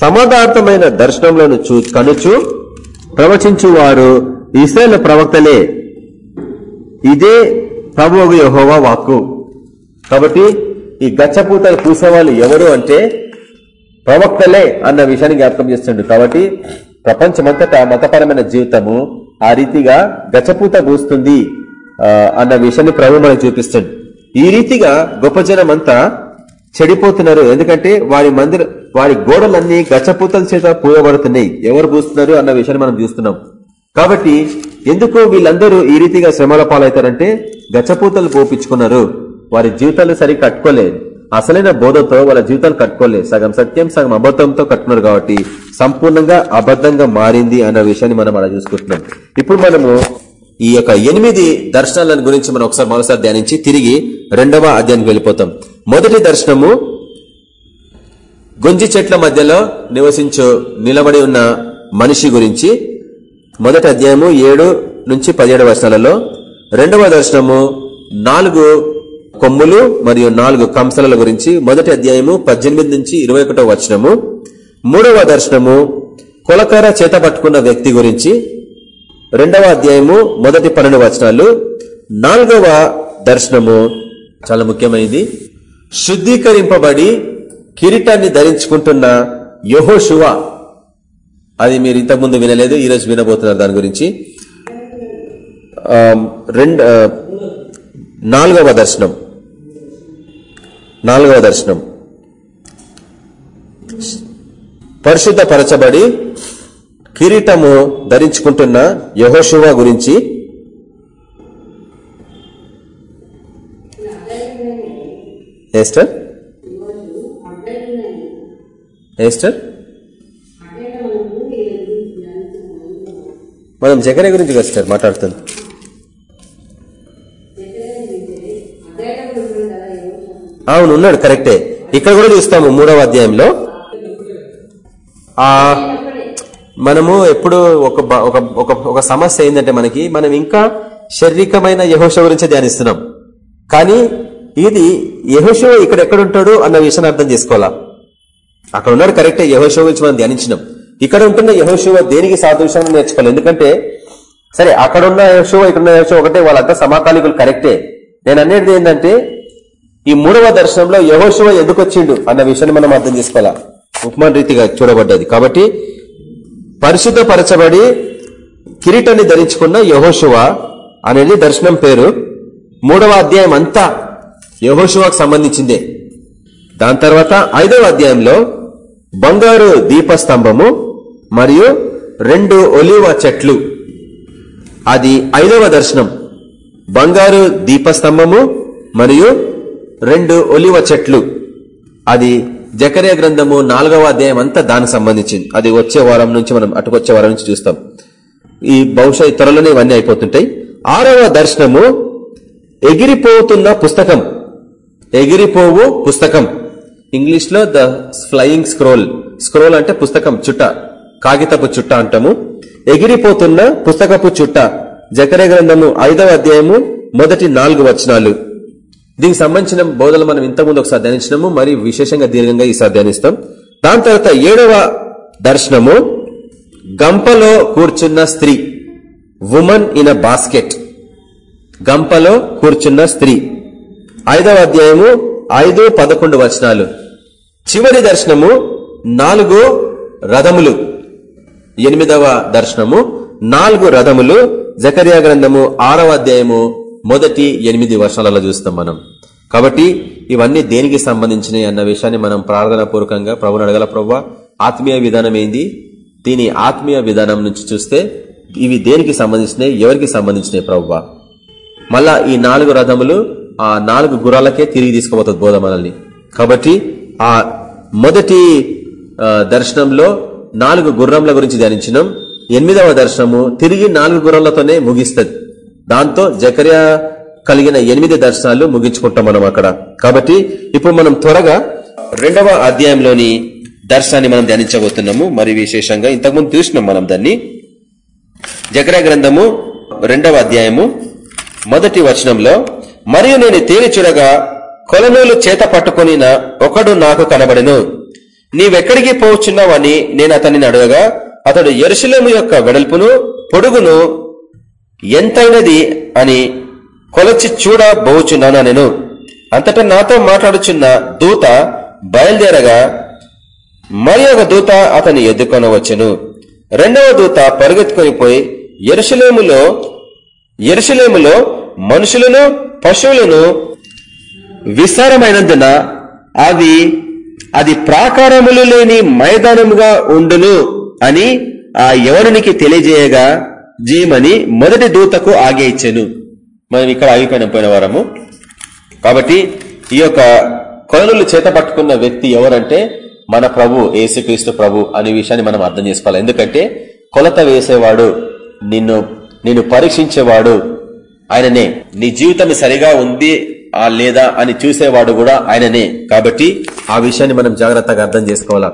సమాధార్థమైన దర్శనంలో చూ కనుచు ప్రవచించువారు ఇస్రాయల్ ప్రవక్తలే. ఇదే ప్రభు యహోవా వాక్కు. కాబట్టి ఈ గచ్చపూతలు పూసేవాళ్ళు ఎవరు అంటే ప్రవక్తలే అన్న విషయాన్ని జ్ఞాపకం చేస్తుండు. కాబట్టి ప్రపంచమంతటా మతపరమైన జీవితము ఆ రీతిగా గచ్చపూత పూస్తుంది అన్న విషయాన్ని ప్రభు మనకు చూపిస్తుంది ఈ రీతిగా గొప్ప అంతా చెడిపోతున్నారు. ఎందుకంటే వారి మందిర వారి గోడలన్నీ గచ్చపూతల చేత పూయబడుతున్నాయి. ఎవరు పూస్తున్నారు అన్న విషయాన్ని మనం చూస్తున్నాం. కాబట్టి ఎందుకు వీళ్ళందరూ ఈ రీతిగా శ్రమల పాలవుతారంటే గచ్చపూతలు పోపించుకున్నారు? వారి జీవితాలు సరి కట్టుకోలేదు. అసలైన బోధతో వాళ్ళ జీవితాలు కట్టుకోలేదు. సగం సత్యం సగం అబద్ధంతో కట్టుకున్నారు కాబట్టి సంపూర్ణంగా అబద్ధంగా మారింది అన్న విషయాన్ని మనం అలా చూసుకుంటున్నాం. ఇప్పుడు మనము ఈ యొక్క ఎనిమిది దర్శనాల గురించి మనం ఒకసారి మరోసారి ధ్యానించి తిరిగి రెండవ అధ్యాయానికి వెళ్ళిపోతాం. మొదటి దర్శనము గుంజి చెట్ల మధ్యలో నివసించు నిలబడి ఉన్న మనిషి గురించి. మొదటి అధ్యాయము ఏడు నుంచి పదిహేడు వర్షాలలో రెండవ దర్శనము నాలుగు కొమ్ములు మరియు నాలుగు కంసల గురించి మొదటి అధ్యాయము పద్దెనిమిది నుంచి ఇరవై వచనము. మూడవ దర్శనము కొలకర చేత పట్టుకున్న వ్యక్తి గురించి. రెండవ అధ్యాయము మొదటి పన్నెండు వచనాలు. నాలుగవ దర్శనము చాలా ముఖ్యమైనది. శుద్ధీకరింపబడి కిరీటాన్ని ధరించుకుంటున్న యహోశువ అది మీరు ఇంతకుముందు వినలేదు ఈరోజు వినబోతున్నారు దాని గురించి. రెండు నాలుగవ దర్శనం. నాలుగవ దర్శనం. పరిశుద్ధపరచబడి కిరీటము ధరించుకుంటున్న యహోశివ గురించి ఏస్టర్? ఏస్టర్? మనం జగనే గురించి కదా సార్ మాట్లాడుతుంది అవును ఉన్నాడు కరెక్టే. ఇక్కడ కూడా చూస్తాము మూడవ అధ్యాయంలో. ఆ మనము ఎప్పుడు ఒక ఒక ఒక సమస్య ఏంటంటే మనకి మనం ఇంకా శారీరకమైన యహోష గురించి ధ్యానిస్తున్నాం. కానీ ఇది యహోషో ఇక్కడ ఎక్కడుంటాడు అన్న విషయాన్ని అర్థం చేసుకోవాలా? అక్కడ ఉన్నాడు కరెక్టే యహోషో గురించి మనం ధ్యానించినాం. ఇక్కడ ఉంటున్న యహోశివ దేనికి సాదృశ్యం నేర్చుకోవాలి? ఎందుకంటే సరే అక్కడ ఉన్న యహోశివ ఇక్కడ ఉన్న యహోశివ ఒకటే వాళ్ళంతా సమకాలికులు కరెక్టే. నేను అనేది ఏంటంటే ఈ మూడవ దర్శనంలో యహోశివ ఎందుకు వచ్చిండు అన్న విషయాన్ని మనం అర్థం చేసుకోవాలా? ఉపమాన రీతిగా చూడబడ్డది. కాబట్టి పరిశుద్ధపరచబడి కిరీటాన్ని ధరించుకున్న యహోశివ అనేది దర్శనం పేరు. మూడవ అధ్యాయం అంతా యహోశివకు సంబంధించిందే. దాని తర్వాత ఐదవ అధ్యాయంలో బంగారు దీపస్తంభము మరియు రెండు ఒలివ చెట్లు. అది ఐదవ దర్శనం. బంగారు దీపస్తంభము మరియు రెండు ఒలివ చెట్లు. అది జకరే గ్రంథము నాలుగవ అధ్యాయం అంతా దానికి సంబంధించింది. అది వచ్చే వారం నుంచి మనం అటుకొచ్చే వారం నుంచి చూస్తాం. ఈ బహుశా త్వరలోనే ఇవన్నీ అయిపోతుంటాయి. ఆరవ దర్శనము ఎగిరిపోతున్న పుస్తకం. ఎగిరిపోవు పుస్తకం. ఇంగ్లీష్లో ద ఫ్లయింగ్ స్క్రోల్. స్క్రోల్ అంటే పుస్తకం చుట్ట. కాగితపు చుట్ట అంటాము. ఎగిరిపోతున్న పుస్తకపు చుట్ట. జకరే గ్రంథము ఐదవ అధ్యాయము మొదటి నాలుగు వచనాలు. దీనికి సంబంధించిన బోధలు మనం ఇంతకుముందు ఒకసారి ధ్యానించినాము మరి విశేషంగా దీర్ఘంగా ఈసారి ధ్యానిస్తాం. దాని తర్వాత ఏడవ దర్శనము గంపలో కూర్చున్న స్త్రీ ఉమన్ ఇన్ అ బాస్కెట్ గంపలో కూర్చున్న స్త్రీ. ఐదవ అధ్యాయము ఐదు పదకొండు వచనాలు. చివరి దర్శనము నాలుగు రథములు. ఎనిమిదవ దర్శనము నాలుగు రథములు. జకర్యా గ్రంథము ఆరవ అధ్యాయము మొదటి ఎనిమిది వర్షాలలో చూస్తాం మనం. కాబట్టి ఇవన్నీ దేనికి సంబంధించినవి అన్న విషయాన్ని మనం ప్రార్థనా పూర్వకంగా ప్రభుని అడగల ప్రవ్వ ఆత్మీయ విధానం ఏంది? దీని ఆత్మీయ విధానం నుంచి చూస్తే ఇవి దేనికి సంబంధించినవి ఎవరికి సంబంధించినవి ప్రవ్వ? మళ్ళా ఈ నాలుగు రథములు ఆ నాలుగు గుర్రాలకే తిరిగి తీసుకుపోతుంది బోధ మనల్ని. కాబట్టి ఆ మొదటి దర్శనంలో నాలుగు గుర్రంల గురించి ధ్యానించినాం. ఎనిమిదవ దర్శనము తిరిగి నాలుగు గుర్రంలతోనే ముగిస్తుంది. దాంతో జకర్యా కలిగిన ఎనిమిది దర్శనాలు ముగించుకుంటాం మనం అక్కడ. కాబట్టి ఇప్పుడు మనం త్వరగా రెండవ అధ్యాయంలోని దర్శనాన్ని మనం ధ్యానించబోతున్నాము. మరి విశేషంగా ఇంతకుముందు చూసినాం మనం దాన్ని. జకర గ్రంథము రెండవ అధ్యాయము మొదటి వచనంలో మరియు నేను తేలి చూడగా కొలనూలు చేత పట్టుకుని ఒకడు నాకు కనబడెను. నీవెక్కడికి పోవచ్చున్నావని నేను అతన్ని అడగగా అతడు ఎరుసలేము యొక్క వెడల్పును పొడుగును ఎంతైనది అని కొలచి చూడబోచున్నాను నేను? అంతటా నాతో మాట్లాడుచున్న దూత బయలుదేరగా మరి ఒక దూత అతని ఎదుర్కొనవచ్చును రెండవ దూత పరుగెత్తుకొని పోయి ఎరుసలేములో ఎరుసలేములో మనుషులను పశువులను విస్తారమైనందున అవి అది ప్రాకారములు లేని మైదానముగా ఉండును అని ఆ యవనునికి తెలియజేయగా జీమని మొదటి దూతకు ఆగే ఇచ్చాను. మనం ఇక్కడ ఆగిపోయిన పోయిన వారము. కాబట్టి ఈ యొక్క కొలనులు చేత పట్టుకున్న వ్యక్తి ఎవరంటే మన ప్రభు ఏసుక్రీస్తు ప్రభు అనే విషయాన్ని మనం అర్థం చేసుకోవాలి. ఎందుకంటే కొలత వేసేవాడు నిన్ను నిన్ను పరీక్షించేవాడు ఆయననే. నీ జీవితం సరిగా ఉంది ఆ లేదా అని చూసేవాడు కూడా ఆయననే. కాబట్టి ఆ విషయాన్ని మనం జాగ్రత్తగా అర్థం చేసుకోవాలా?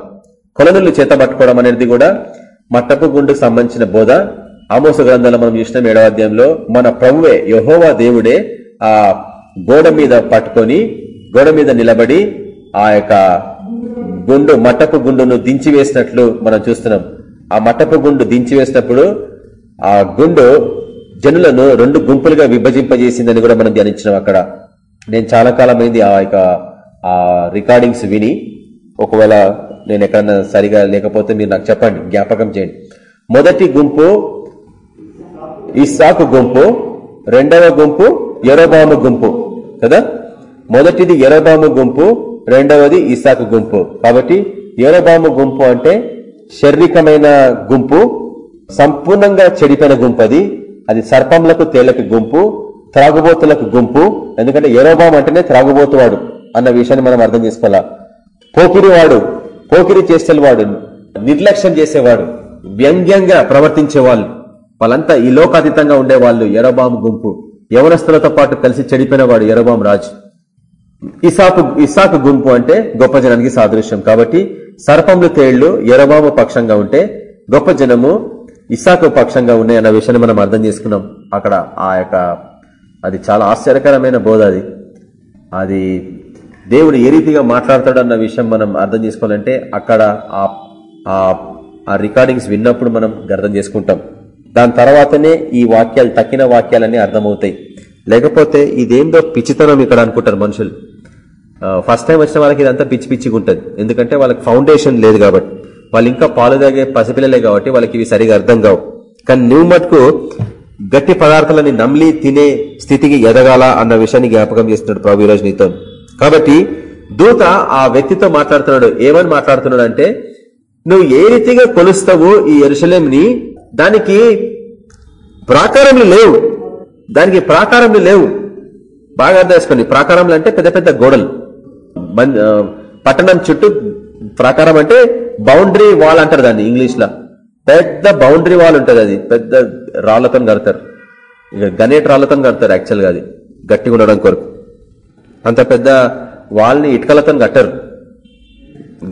కొలనులు చేత పట్టుకోవడం అనేది కూడా మట్టపు గుండుకు సంబంధించిన బోధ. ఆమోస గ్రంథాలు మనం చూసిన ఏడవ అధ్యాయంలో. మన ప్రభువే యహోవా దేవుడే ఆ గోడ మీద పట్టుకొని గోడ మీద నిలబడి ఆ యొక్క గుండు మట్టపు గుండును దించి వేసినట్లు మనం చూస్తున్నాం. ఆ మట్టపు గుండు దించి వేసినప్పుడు ఆ గుండు జనులను రెండు గుంపులుగా విభజింపజేసిందని కూడా మనం ధ్యానించినాం అక్కడ. నేను చాలా కాలమైంది ఆ యొక్క ఆ రికార్డింగ్స్ విని ఒకవేళ నేను ఎక్కడన్నా సరిగా లేకపోతే మీరు నాకు చెప్పండి జ్ఞాపకం చేయండి. మొదటి గుంపు ఇస్సాకు గుంపు రెండవ గుంపు ఎరోబాము గుంపు కదా? మొదటిది ఎరోబాము గుంపు రెండవది ఇసాకు గుంపు. కాబట్టి ఏరోబాము గుంపు అంటే శారీరకమైన గుంపు సంపూర్ణంగా చెడిపోయిన గుంపు అది. అది సర్పంలకు తేలక గుంపు త్రాగుబోతులకు గుంపు. ఎందుకంటే ఏరోబాం అంటేనే త్రాగుబోతువాడు అన్న విషయాన్ని మనం అర్థం చేసుకోవాలా? పోకిరివాడు పోకిరి చేసేవాడు వాడు నిర్లక్ష్యం చేసేవాడు వ్యంగ్యంగా ప్రవర్తించేవాళ్ళు. వాళ్ళంతా ఈ లోకాతీతంగా ఉండేవాళ్ళు ఎరబాం గుంపు. యవనస్తులతో పాటు కలిసి చెడిపోయిన వాడు ఎరబాం రాజు. ఇసాకు ఇసాకు గుంపు అంటే గొప్ప జనానికి సాదృశ్యం. కాబట్టి సర్పములు తేళ్ళు ఎరబాము పక్షంగా ఉంటే గొప్ప జనము ఇసాకు పక్షంగా ఉన్నాయి అన్న విషయాన్ని మనం అర్థం చేసుకున్నాం. అక్కడ ఆ యొక్క అది చాలా ఆశ్చర్యకరమైన బోధ అది. అది దేవుడు ఏ రీతిగా మాట్లాడతాడు అన్న విషయం మనం అర్థం చేసుకోవాలంటే అక్కడ ఆ రికార్డింగ్స్ విన్నప్పుడు మనం అర్థం చేసుకుంటాం. దాని తర్వాతనే ఈ వాక్యాలు తక్కిన వాక్యాలన్నీ అర్థమవుతాయి. లేకపోతే ఇదేందో పిచ్చితనం ఇక్కడ అనుకుంటారు మనుషులు. ఫస్ట్ టైం వచ్చిన వాళ్ళకి ఇదంతా పిచ్చి పిచ్చిగా ఉంటుంది. ఎందుకంటే వాళ్ళకి ఫౌండేషన్ లేదు కాబట్టి. వాళ్ళు ఇంకా పాలు తాగే పసిపిల్లలే కాబట్టి వాళ్ళకి ఇవి సరిగా అర్థం కావు. కానీ నువ్వు మటుకు గట్టి పదార్థాలని నమ్లి తినే స్థితికి ఎదగాల అన్న విషయాన్ని జ్ఞాపకం చేస్తున్నాడు ప్రభు ఈరోజు నీతో. కాబట్టి దూత ఆ వ్యక్తితో మాట్లాడుతున్నాడు. ఏమని మాట్లాడుతున్నాడు అంటే నువ్వు ఏ రీతిగా కొలుస్తావు ఈ ఎరుసలేంని దానికి ప్రాకారంలు లేవు. దానికి ప్రాకారములు లేవు. బాగా అర్థం చేసుకోండి. ప్రాకారములు అంటే పెద్ద పెద్ద గోడలు. పట్టణం చుట్టూ ప్రాకారం అంటే బౌండరీ వాల్ అంటారు దాన్ని ఇంగ్లీష్లో. పెద్ద బౌండరీ వాల్ ఉంటుంది అది. పెద్ద రాళ్ళతో కడతారు. ఇక గనేట్ రాళ్ళతో కడతారు యాక్చువల్గా అది. గట్టిగా ఉండడం కొరకు. అంత పెద్ద వాల్ని ఇటుకలతో కట్టరు.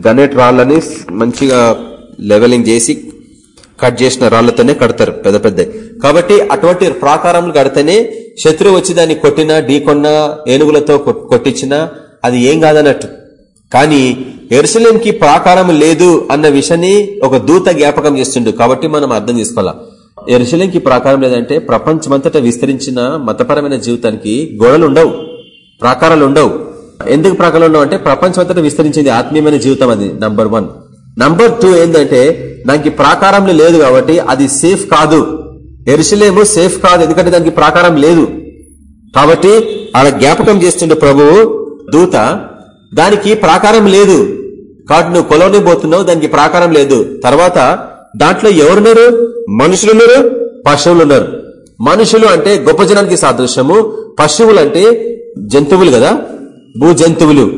గనేట్ రాళ్ళని మంచిగా లెవెలింగ్ చేసి కట్ చేసిన రాళ్ళతోనే కడతారు పెద్ద పెద్ద. కాబట్టి అటువంటి ప్రాకారం కడితేనే శత్రువు వచ్చి దాన్ని కొట్టినా ఢీకొన్నా ఏనుగులతో కొట్టించినా అది ఏం కాదన్నట్టు. కానీ ఎరుసలేంకి ప్రాకారం లేదు అన్న విషయాన్ని ఒక దూత జ్ఞాపకం చేస్తుండు. కాబట్టి మనం అర్థం చేసుకోవాలా? ఎరుసలేంకి ప్రాకారం లేదంటే ప్రపంచమంతటా విస్తరించిన మతపరమైన జీవితానికి గోడలు ఉండవు ప్రాకారాలు ఉండవు ఎందుకు ప్రాకారాలు ఉండవు అంటే ప్రపంచమంతటా విస్తరించింది ఆత్మీయమైన జీవితం అది నంబర్ వన్ నంబర్ టూ ఏంటంటే దానికి ప్రాకారం లేదు కాబట్టి అది సేఫ్ కాదు. ఎరుసలేము సేఫ్ కాదు ఎందుకంటే దానికి ప్రాకారం లేదు. కాబట్టి అలా జ్ఞాపకం చేస్తుండే ప్రభువు దూత దానికి ప్రాకారం లేదు. కాబట్టి నువ్వు కొలవని పోతున్నావు దానికి ప్రాకారం లేదు. తర్వాత దాంట్లో ఎవరున్నారు మనుషులున్నారు పశువులున్నారు పశువులు ఉన్నారు. మనుషులు అంటే గొప్ప జనానికి సాదృశ్యము. పశువులు అంటే జంతువులు కదా? భూ జంతువులు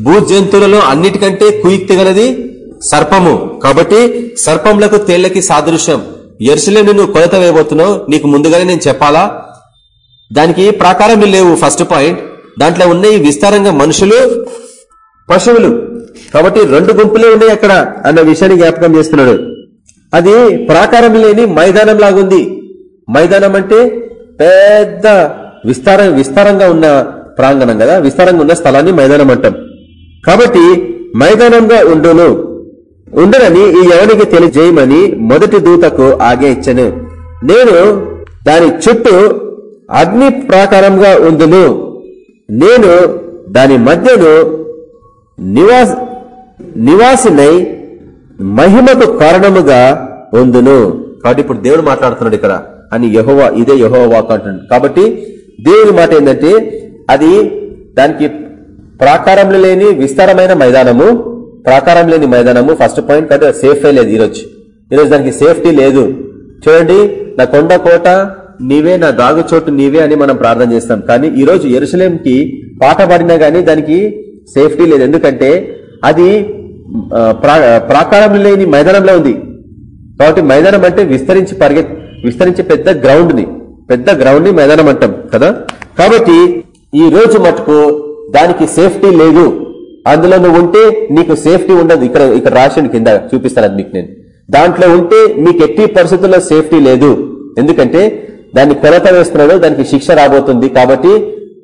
భూ జంతువులలో అన్నిటికంటే కుయుక్తి గలది సర్పము. కాబట్టి సర్పంలకు తేళ్ళకి సాదృశ్యం. ఎరుసలేని నువ్వు కొలత వేయబోతున్నావు. నీకు ముందుగానే నేను చెప్పాలా? దానికి ప్రాకారం లేవు. First point. దాంట్లో ఉన్నాయి విస్తారంగా మనుషులు పశువులు. కాబట్టి రెండు గుంపులే ఉన్నాయి అక్కడ అన్న విషయాన్ని జ్ఞాపకం చేస్తున్నాడు. అది ప్రాకారం లేని మైదానం లాగుంది. మైదానం అంటే పెద్ద విస్తార విస్తారంగా ఉన్న ప్రాంగణం కదా? విస్తారంగా ఉన్న స్థలాన్ని మైదానం అంటాం. కాబట్టి మైదానంగా ఉండును. ఉండనని ఈ ఎవరికి తెలియజేయమని మొదటి దూతకు ఆగే ఇచ్చను. నేను దాని చుట్టూ అగ్ని ప్రాకారంగా ఉందును. నేను దాని మధ్యను నివాస నివాసినై మహిమకు కారణముగా ఉందును. కాబట్టి ఇప్పుడు దేవుడు మాట్లాడుతున్నాడు ఇక్కడ. అని యహోవా ఇదే యహోవా వాక్ అంటున్నాడు. కాబట్టి దేవుని మాట ఏంటంటే అది దానికి ప్రాకారంలో లేని విస్తారమైన మైదానము ప్రాకారం లేని మైదానము ఫస్ట్ పాయింట్ కదా సేఫ్ లేదు ఈరోజు. ఈరోజు దానికి సేఫ్టీ లేదు. చూడండి నా కొండ కోట నీవే నా దాగు చోటు నీవే అని మనం ప్రార్థన చేస్తాం. కానీ ఈరోజు ఎరుసలేంకి పాట పడినా గానీ దానికి సేఫ్టీ లేదు. ఎందుకంటే అది ప్రాకారం లేని మైదానంలో ఉంది. కాబట్టి మైదానం అంటే విస్తరించి పరిగె విస్తరించే పెద్ద గ్రౌండ్ని పెద్ద గ్రౌండ్ని మైదానం అంటాం కదా? కాబట్టి ఈ రోజు మటుకు దానికి సేఫ్టీ లేదు. అందులో నువ్వు ఉంటే నీకు సేఫ్టీ ఉండదు. ఇక్కడ ఇక్కడ రాసిన కింద చూపిస్తాను మీకు నేను. దాంట్లో ఉంటే మీకు ఎట్టి పరిస్థితుల్లో సేఫ్టీ లేదు. ఎందుకంటే దాన్ని కొలత వేస్తున్నాడు దానికి శిక్ష రాబోతుంది. కాబట్టి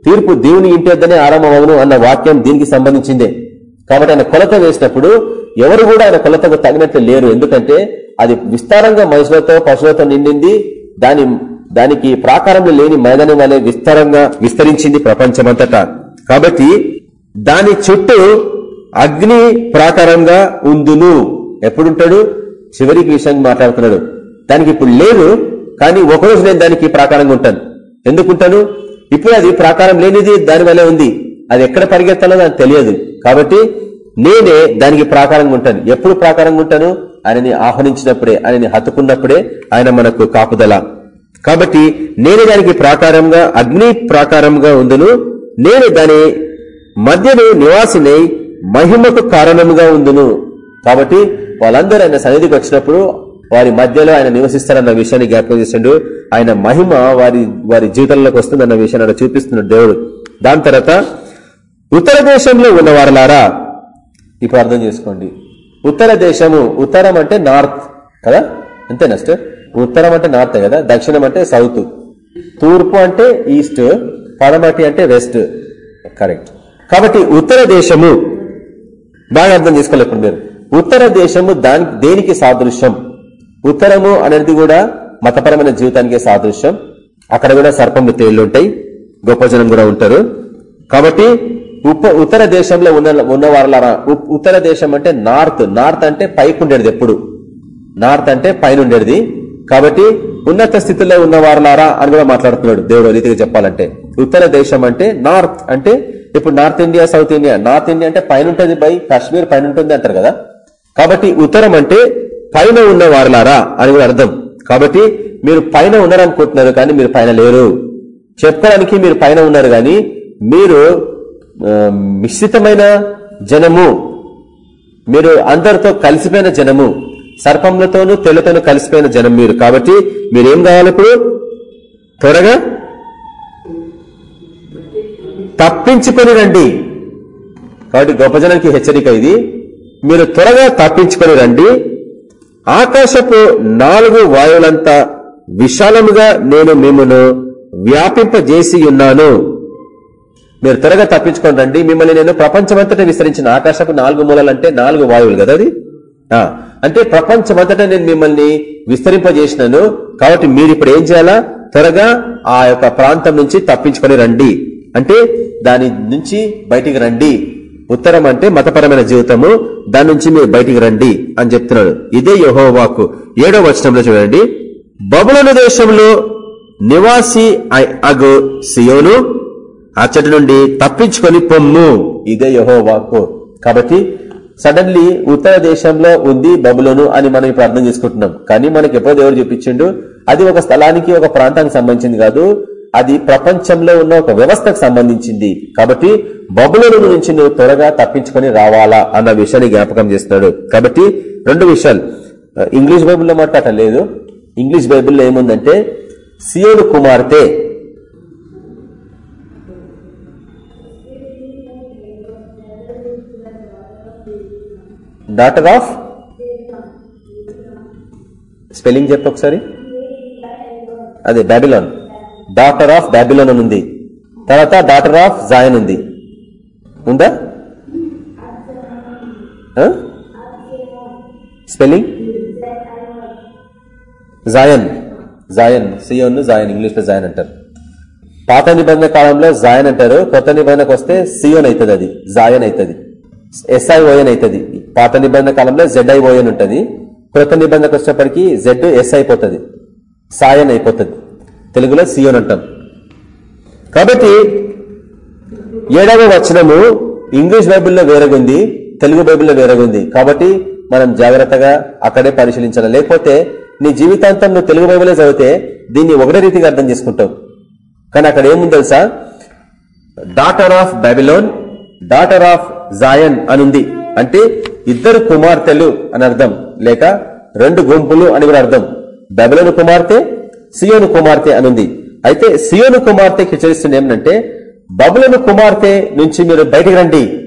తీర్పు దేవుని ఇంటి వద్దనే ఆరంభమవును అన్న వాక్యం దీనికి సంబంధించిందే. కాబట్టి ఆయన కొలత వేసినప్పుడు ఎవరు కూడా ఆయన కొలతకు తగినట్లు లేరు. ఎందుకంటే అది విస్తారంగా మనుషులతో పశువులతో నిండింది. దాని దానికి ప్రాకారంలో లేని మైదానం వల్లే విస్తారంగా విస్తరించింది ప్రపంచమంతటా. కాబట్టి దాని చుట్టూ అగ్ని ప్రాకారంగా ఉందును. ఎప్పుడుంటాడు? చివరికి విషయం మాట్లాడుతున్నాడు. దానికి ఇప్పుడు లేదు కానీ ఒకరోజు నేను దానికి ప్రాకారంగా ఉంటాను. ఎందుకుంటాను? ఇప్పుడు అది ప్రాకారం లేనిది దాని వల్ల ఉంది. అది ఎక్కడ పరిగెత్తాలో నాకు తెలియదు. కాబట్టి నేనే దానికి ప్రాకారంగా ఉంటాను. ఎప్పుడు ప్రాకారంగా ఉంటాను? ఆయనని ఆహ్వానించినప్పుడే ఆయనని హత్తుకున్నప్పుడే ఆయన మనకు కాపుదల. కాబట్టి నేను దానికి ప్రాకారంగా అగ్ని ప్రాకారంగా ఉందును. నేను దాని మధ్యను నివాసినై మహిమకు కారణముగా ఉందును. కాబట్టి వాళ్ళందరూ ఆయన సన్నిధికి వచ్చినప్పుడు వారి మధ్యలో ఆయన నివసిస్తారన్న విషయాన్ని జ్ఞాపకం చేసిండు ఆయన మహిమ వారి వారి జీవితంలోకి వస్తుందన్న విషయాన్ని అక్కడ చూపిస్తున్నాడు దేవుడు. దాని తర్వాత ఉత్తర దేశంలో ఉన్న వారలారా ఇప్పుడు అర్థం చేసుకోండి. ఉత్తర దేశము ఉత్తరం అంటే నార్త్ కదా? అంతే నెక్స్ట్ ఉత్తరం అంటే నార్త్ కదా? దక్షిణం అంటే సౌత్. తూర్పు అంటే ఈస్ట్ పడమటి అంటే వెస్ట్. కరెక్ట్. కాబట్టి ఉత్తర దేశము బాగా అర్థం చేసుకోవాలి మీరు. ఉత్తర దేశము దాని దేనికి సాదృశ్యం? ఉత్తరము అనేది కూడా మతపరమైన జీవితానికి సాదృశ్యం. అక్కడ కూడా సర్పములు తేళ్ళుంటాయి గొప్ప జనం కూడా ఉంటారు. కాబట్టి ఉప ఉత్తర దేశంలో ఉన్న ఉన్న ఉత్తర దేశం అంటే నార్త్. నార్త్ అంటే పైకి ఉండేది ఎప్పుడు? నార్త్ అంటే పైన ఉండేది కాబట్టి ఉన్నత స్థితిలో ఉన్న వారలారా అని కూడా మాట్లాడుతున్నాడు దేవుడు రీతిగా చెప్పాలంటే. ఉత్తర దేశం అంటే నార్త్ అంటే ఇప్పుడు north India south India. North India అంటే పైన ఉంటుంది బై కాశ్మీర్ పైన ఉంటుంది అంటారు కదా. కాబట్టి ఉత్తరం అంటే పైన ఉన్న వారలారా అని కూడా అర్థం. కాబట్టి మీరు పైన ఉన్నారనుకుంటున్నారు కానీ మీరు పైన లేరు. చెప్పుకోవడానికి మీరు పైన ఉన్నారు కానీ మీరు మిశ్రితమైన జనము. మీరు అందరితో కలిసిపోయిన జనము. సర్పములతోనూ తెల్లతోనూ కలిసిపోయిన జనం మీరు. కాబట్టి మీరేం కావాలి ఇప్పుడు? త్వరగా తప్పించుకొని రండి. కాబట్టి గొప్ప జనానికి హెచ్చరిక ఇది. మీరు త్వరగా తప్పించుకొని రండి. ఆకాశపు నాలుగు వాయువులంతా విశాలముగా నేను మిమ్మను వ్యాపింపజేసి ఉన్నాను. మీరు త్వరగా తప్పించుకొని రండి. మిమ్మల్ని నేను ప్రపంచమంతటా విస్తరించిన ఆకాశపు నాలుగు మూలలంటే నాలుగు వాయువులు కదా అది? అంటే ప్రపంచమంతటా నేను మిమ్మల్ని విస్తరింపజేసినాను. కాబట్టి మీరు ఇప్పుడు ఏం చేయాలా? త్వరగా ఆ యొక్క ప్రాంతం నుంచి తప్పించుకొని రండి. అంటే దాని నుంచి బయటికి రండి. ఉత్తరం అంటే మతపరమైన జీవితము దాని నుంచి మీరు బయటికి రండి అని చెప్తున్నాడు. ఇదే యహోవాకు. ఏడో వచనంలో చూడండి. బబులను దేశంలో నివాసి అగు సియోను అచ్చటి నుండి తప్పించుకొని పొమ్ము. ఇదే యహోవాకు. కాబట్టి సడన్లీ ఉత్తర దేశంలో ఉంది బబులోను అని మనం ఇప్పుడు అర్థం చేసుకుంటున్నాం. కానీ మనకి ఎప్పుడో దేవుడు చూపించిండు అది ఒక స్థలానికి ఒక ప్రాంతానికి సంబంధించింది కాదు. అది ప్రపంచంలో ఉన్న ఒక వ్యవస్థకు సంబంధించింది. కాబట్టి బబులోను నుంచి నువ్వు త్వరగా తప్పించుకొని రావాలా అన్న విషయాన్ని జ్ఞాపకం చేస్తున్నాడు. కాబట్టి రెండు విషయాలు. ఇంగ్లీష్ బైబుల్లో మాట లేదు. ఇంగ్లీష్ బైబుల్లో ఏముందంటే సియోడు కుమార్తె డాటర్ ఆఫ్ స్పెల్లింగ్ చెప్పు ఒకసారి. అదే బ్యాబిలాన్ డాటర్ ఆఫ్ బ్యాబిలోన్ ఉంది. తర్వాత డాటర్ ఆఫ్ జాయన్ ఉంది. ఉందా? స్పెల్లింగ్ జాయన్ జాయన్ సియోన్ జాయన్ ఇంగ్లీష్లో జాయన్ అంటారు. పాత నిబంధన కాలంలో జాయన్ అంటారు. కొత్త నిబంధనకు వస్తే సియోన్ అవుతుంది అది. జాయన్ అవుతుంది. ఎస్ఐఓఎన్ అవుతుంది. పాత నిబంధన కాలంలో జెడ్ఐఓఎన్ ఉంటుంది. కృత నిబంధనకు వచ్చినప్పటికీ జెడ్ ఎస్ అయిపోతుంది సాయన్ అయిపోతుంది. తెలుగులో సియోన్ అంటాం. కాబట్టి ఏడవ వచనము ఇంగ్లీష్ బైబిల్లో వేరగుంది తెలుగు బైబిల్లో వేరగుంది. కాబట్టి మనం జాగ్రత్తగా అక్కడే పరిశీలించాలి. లేకపోతే నీ జీవితాంతం నువ్వు తెలుగు బైబిలే చదివితే దీన్ని ఒకటే రీతిగా అర్థం చేసుకుంటావు. కానీ అక్కడ ఏముంది తెలుసా? Daughter of Babylon daughter of Zion అనుంది. అంటే ఇద్దరు కుమార్తెలు అని అర్థం. లేక రెండు గుంపులు అని కూడా అర్థం. బెబలోను కుమార్తె సియోను కుమార్తె అనుంది. అయితే సియోను కుమార్తెకి హెచ్చరిస్తుంది ఏమంటే బబులను కుమార్తె నుంచి మీరు బయటికి రండి.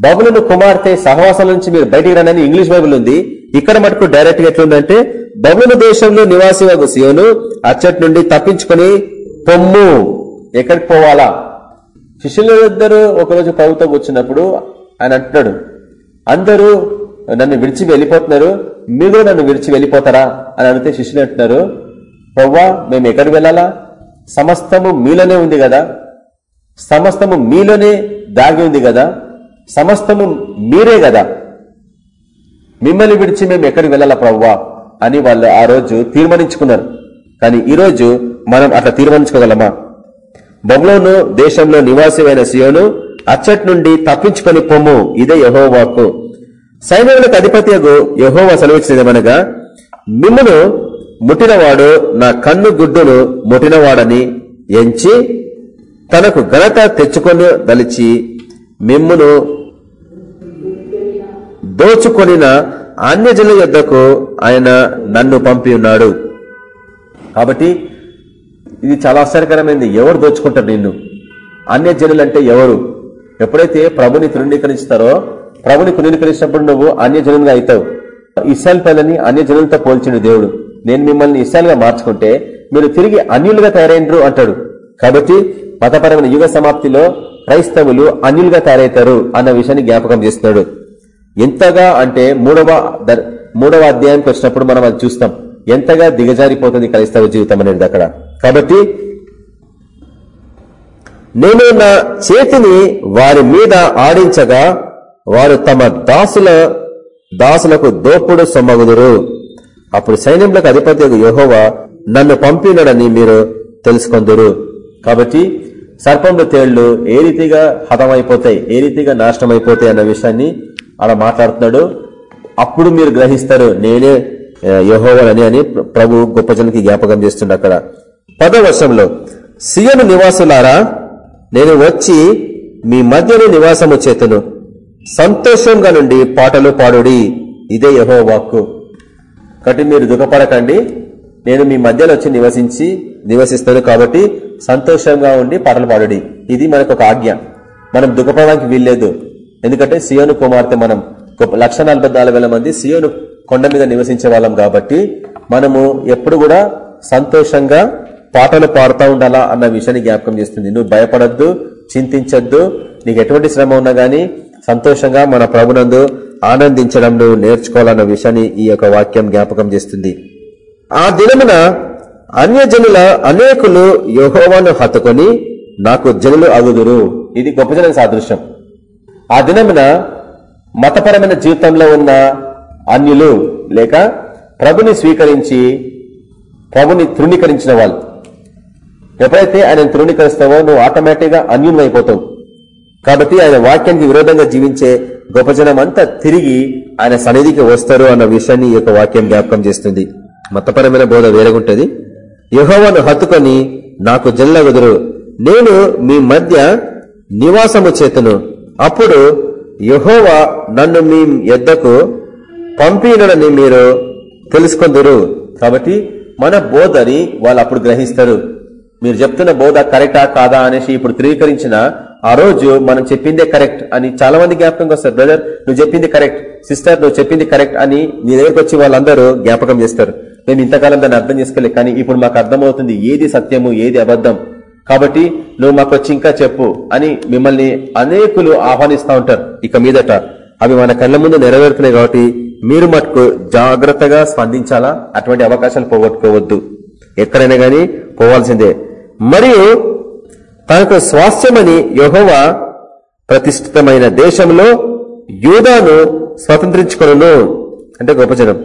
బబులను కుమార్తె సహవాసం నుంచి మీరు బయటికి రండి అని ఇంగ్లీష్ బైబుల్ ఉంది. ఇక్కడ మటుకు డైరెక్ట్గా ఎట్లుందంటే బబులు దేశంలో నివాసి సియోను అచ్చటి నుండి తప్పించుకొని పొమ్ము. ఎక్కడికి పోవాలా? శిష్యులు ఇద్దరు ఒకరోజు ప్రభుత్వం కూర్చున్నప్పుడు ఆయన అంటున్నాడు అందరూ నన్ను విడిచి వెళ్ళిపోతున్నారు. మీరు నన్ను విడిచి వెళ్ళిపోతారా? అని అడిగితే శిష్యులు అంటున్నారు ప్రవ్వా మేము ఎక్కడికి వెళ్ళాలా? సమస్తము మీలోనే ఉంది కదా? సమస్తము మీలోనే దాగి ఉంది కదా? సమస్తము మీరే కదా? మిమ్మల్ని విడిచి మేము ఎక్కడికి వెళ్ళాలా ప్రవ్వా? అని వాళ్ళు ఆ రోజు తీర్మానించుకున్నారు. కానీ ఈరోజు మనం అట్లా తీర్మానించుకోగలమా? బొగ్లోను దేశంలో నివాసమైన సియోను అచ్చటి నుండి తప్పించుకొని పొమ్ము ఇదే యహోవాకు. సైన్యములకు అధిపతి యహోవ సెలవిచ్చినదనగా మిమ్మను ముట్టినవాడు నా కన్ను గుడ్డును ముట్టినవాడని ఎంచి తనకు ఘనత తెచ్చుకొని దలిచి మిమ్మును దోచుకొనిన అన్యజనుల యొద్దకు ఆయన నన్ను పంపి ఉన్నాడు. కాబట్టి ఇది చాలా ఆశ్చర్యకరమైంది. ఎవరు దోచుకుంటారు నిన్ను? అన్యజనులు అంటే ఎవరు? ఎప్పుడైతే ప్రభుని తృణీకరిస్తారో ప్రభుని తృణీకరించినప్పుడు నువ్వు అన్యజనులుగా అవుతావు. ఇస్రాయల్ పిల్లని అన్యజనులతో పోల్చిండు దేవుడు. నేను మిమ్మల్ని ఇష్టాలుగా మార్చుకుంటే మీరు తిరిగి అన్యులుగా తయారైనరు అంటాడు. కాబట్టి మతపరమైన యుగ సమాప్తిలో క్రైస్తవులు అన్యులుగా తయారవుతారు అన్న విషయాన్ని జ్ఞాపకం చేస్తున్నాడు. ఎంతగా అంటే మూడవ మూడవ అధ్యాయానికి వచ్చినప్పుడు మనం అది చూస్తాం. ఎంతగా దిగజారిపోతుంది క్రైస్తవ జీవితం అనేది అక్కడ. కాబట్టి నేను నా చేతిని వారి మీద ఆడించగా వారు తమ దాసుల దాసులకు దోపుడు సొమ్మగుదురు. అప్పుడు సైన్యములకు అధిపతి యహోవా నన్ను పంపినడని మీరు తెలుసుకొందురు. కాబట్టి సర్పంలో తేళ్ళు ఏ రీతిగా హతమైపోతాయి ఏ రీతిగా నాశనం అయిపోతాయి అన్న విషయాన్ని అలా మాట్లాడుతున్నాడు. అప్పుడు మీరు గ్రహిస్తారు నేనే యహోవని అని ప్రభు గొప్ప జనకి జ్ఞాపకం చేస్తుండ అక్కడ. పదవర్షంలో సియను నివాసులారా నేను వచ్చి మీ మధ్యలో నివాసము చేతును. సంతోషంగా నుండి పాటలు పాడుడి ఇదే యహో వాక్కు కాబట్టి మీరు దుఃఖపడకండి. నేను మీ మధ్యలో వచ్చి నివసించి నివసిస్తాను కాబట్టి సంతోషంగా ఉండి పాటలు పాడుడి. ఇది మనకు ఒక ఆజ్ఞ. మనం దుఃఖపడడానికి వీల్లేదు. ఎందుకంటే సియోను కుమార్తె మనం లక్ష మంది సియోను కొండ మీద నివసించే వాళ్ళం కాబట్టి మనము ఎప్పుడు కూడా సంతోషంగా పాటలు పాడుతూ ఉండాలా అన్న విషయాన్ని జ్ఞాపకం చేస్తుంది. నువ్వు భయపడద్దు చింతించద్దు. నీకు ఎటువంటి శ్రమ ఉన్నా గానీ సంతోషంగా మన ప్రభునందు ఆనందించడంలో నేర్చుకోవాలన్న విషయాన్ని ఈ యొక్క వాక్యం జ్ఞాపకం చేస్తుంది. ఆ దినమున అన్యజనుల అనేకులు యెహోవాను హత్తుకొని నాకు జనులు అగుదురు. ఇది గొప్ప జన సాదృశ్యం. ఆ దినమున మతపరమైన జీవితంలో ఉన్న అన్యులు లేక ప్రభుని స్వీకరించి ప్రభుని తృణీకరించిన వాళ్ళు. ఎప్పుడైతే ఆయన తృణీకరిస్తావో నువ్వు ఆటోమేటిక్గా గా అయిపోతావు. కాబట్టి ఆయన వాక్యానికి విరోధంగా జీవించే గొప్ప అంతా తిరిగి ఆయన సన్నిధికి వస్తారు అన్న విషయాన్ని ఈ యొక్క వాక్యం జ్ఞాపకం చేస్తుంది. మతపరమైన బోధ వేరగుంటది. యహోవను హత్తుకొని నాకు జల్లగుదురు. నేను మీ మధ్య నివాసము చేతును. అప్పుడు యహోవా నన్ను మీ ఎద్దకు పంపినని మీరు తెలుసుకొందురు. కాబట్టి మన బోధని వాళ్ళు అప్పుడు గ్రహిస్తారు. మీరు చెప్తున్న బోధ కరెక్టా కాదా అనేసి ఇప్పుడు ధృవీకరించిన ఆ రోజు మనం చెప్పిందే కరెక్ట్ అని చాలా మంది జ్ఞాపకంగా వస్తారు. బ్రదర్ నువ్వు చెప్పింది కరెక్ట్. సిస్టర్ నువ్వు చెప్పింది కరెక్ట్ అని నీ దగ్గరకు వచ్చి వాళ్ళందరూ జ్ఞాపకం చేస్తారు. మేము ఇంతకాలం దాన్ని అర్థం చేసుకోలేదు కానీ ఇప్పుడు మాకు అర్థమవుతుంది ఏది సత్యము ఏది అబద్ధం. కాబట్టి నువ్వు మాకు వచ్చి ఇంకా చెప్పు అని మిమ్మల్ని అనేకులు ఆహ్వానిస్తూ ఉంటారు. ఇక మీదట అవి మన కళ్ళ ముందు నెరవేరుతున్నాయి కాబట్టి మీరు మటుకు జాగ్రత్తగా స్పందించాలా? అటువంటి అవకాశాలు పోగొట్టుకోవద్దు. ఎక్కడైనా కానీ పోవాల్సిందే. మరియు తనకు స్వాస్థ్యమని యహోవ ప్రతిష్ఠితమైన దేశంలో యూదాను స్వతంత్రించుకొను అంటే గొప్ప జనం.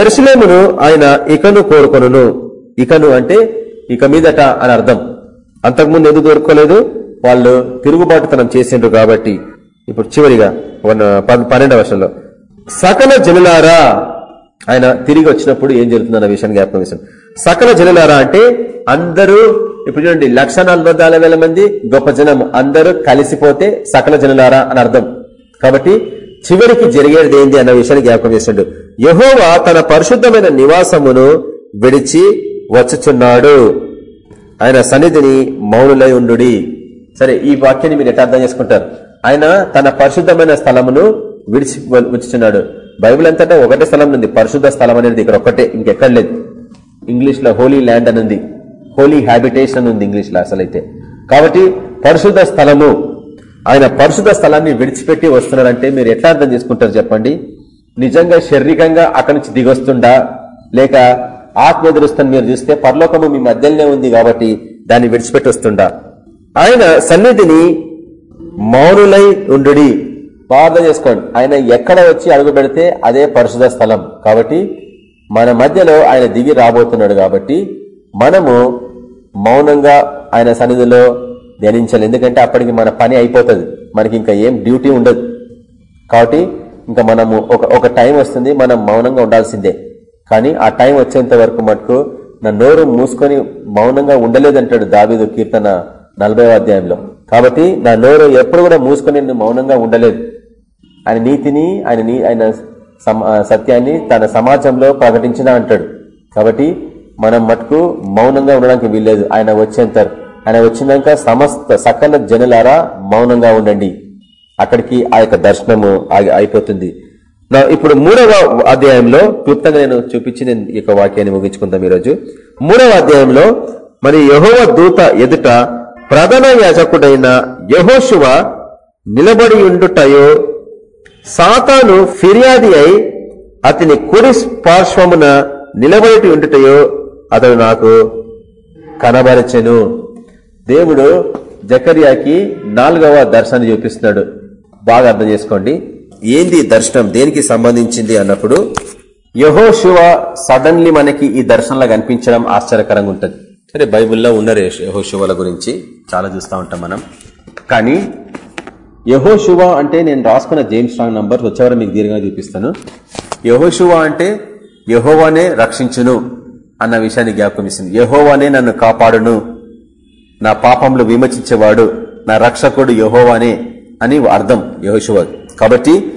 ఎరుసలేమును ఆయన ఇకను కోరుకొను ఇకను అంటే ఇక మీదట అని అర్థం. అంతకుముందు ఎందుకు కోరుకోలేదు? వాళ్ళు తిరుగుబాటుతనం చేసిండ్రు కాబట్టి. ఇప్పుడు చివరిగా వన్- పన్నెండవ వర్షంలో. సకల జనులారా ఆయన తిరిగి వచ్చినప్పుడు ఏం జరుగుతుందన్న విషయాన్ని జ్ఞాపకం చేశాను. సకల జనులారా అంటే అందరూ ఇప్పుడు చూడండి లక్ష వేల మంది గొప్ప జనం. అందరూ కలిసిపోతే సకల జనులారా అని అర్థం. కాబట్టి చివరికి జరిగేది ఏంది అన్న విషయాన్ని జ్ఞాపకం చేసిండు యహోవా తన పరిశుద్ధమైన నివాసమును విడిచి వచ్చుచున్నాడు. ఆయన సన్నిధిని మౌనులై ఉండు సరే ఈ వాక్యాన్ని మీరు ఎట్లా అర్థం చేసుకుంటారు? ఆయన తన పరిశుద్ధమైన స్థలమును విడిచి వచ్చుచున్నాడు. బైబిల్ అంతటా ఒకటే స్థలం ఉంది. పరిశుద్ధ స్థలం అనేది ఇక్కడ ఒక్కటే ఇంకెక్కడ లేదు. ఇంగ్లీష్లో హోలీ ల్యాండ్ అని ఉంది హోలీ హ్యాబిటేషన్ అని ఉంది ఇంగ్లీష్లో అసలైతే. కాబట్టి పరిశుద్ధ స్థలము ఆయన పరిశుద్ధ స్థలాన్ని విడిచిపెట్టి వస్తున్నారంటే మీరు ఎట్లా అర్థం చేసుకుంటారు చెప్పండి? నిజంగా శారీరకంగా అక్కడి నుంచి దిగొస్తుండా లేక ఆత్మ దృష్టిని మీరు చూస్తే పరలోకము మీ మధ్యలోనే ఉంది కాబట్టి దాన్ని విడిచిపెట్టి వస్తుండా ఆయన సన్నిధిని మౌనులై ఉండు ప్రార్థన చేసుకోండి. ఆయన ఎక్కడ వచ్చి అడుగు పెడితే అదే పరిశుధ స్థలం. కాబట్టి మన మధ్యలో ఆయన దిగి రాబోతున్నాడు కాబట్టి మనము మౌనంగా ఆయన సన్నిధిలో ధ్యానించాలి. ఎందుకంటే అప్పటికి మన పని అయిపోతుంది. మనకి ఇంకా ఏం డ్యూటీ ఉండదు. కాబట్టి ఇంకా మనము ఒక ఒక టైం వస్తుంది మనం మౌనంగా ఉండాల్సిందే. కానీ ఆ టైం వచ్చేంత వరకు మటుకు నా నోరు మూసుకొని మౌనంగా ఉండలేదంటాడు దావీదు కీర్తన నలభై అధ్యాయంలో. కాబట్టి నా నోరు ఎప్పుడు కూడా మూసుకొని మౌనంగా ఉండలేదు. ఆయన నీతిని ఆయన ఆయన సత్యాన్ని తన సమాజంలో ప్రకటించిన అంటాడు. కాబట్టి మనం మటుకు మౌనంగా ఉండడానికి వీల్లేదు. ఆయన వచ్చేంత ఆయన వచ్చినాక సమస్త సకల జనులారా మౌనంగా ఉండండి. అక్కడికి ఆ యొక్క దర్శనము అయిపోతుంది. ఇప్పుడు మూడవ అధ్యాయంలో క్లుప్తంగా నేను చూపించి నేను ఈ యొక్క వాక్యాన్ని ముగించుకుందాం ఈరోజు. మూడవ అధ్యాయంలో మరి యహోవ దూత ఎదుట ప్రధాన యాజకుడైన యహోశువ నిలబడి ఉండుటయో సాతాను ఫిర్యాది అయి అతని కుడి పార్శ్వమున నిలబడి ఉండుటయో అతడు నాకు కనబరచెను. దేవుడు జకర్యాకి నాలుగవ దర్శనాన్ని చూపిస్తున్నాడు. బాగా అర్థం చేసుకోండి. ఏంది దర్శనం? దేనికి సంబంధించింది అన్నప్పుడు యహోశివ సడన్లీ మనకి ఈ దర్శనంలో కనిపించడం ఆశ్చర్యకరంగా ఉంటుంది. సరే బైబిల్లో ఉన్నారు యహోశివల గురించి చాలా చూస్తూ ఉంటాం మనం. కానీ యహోశువ అంటే నేను రాసుకున్న జేమ్స్ స్ట్రాంగ్ నంబర్ వచ్చేవారు మీకు దీర్ఘంగా చూపిస్తాను. యహోశువ అంటే యహోవానే రక్షించును అన్న విషయాన్ని జ్ఞాపకం ఇస్తుంది యహోవానే నన్ను కాపాడును. నా పాపంలో విమర్శించేవాడు నా రక్షకుడు యహోవానే అని అర్థం యహోశువ కాబట్టి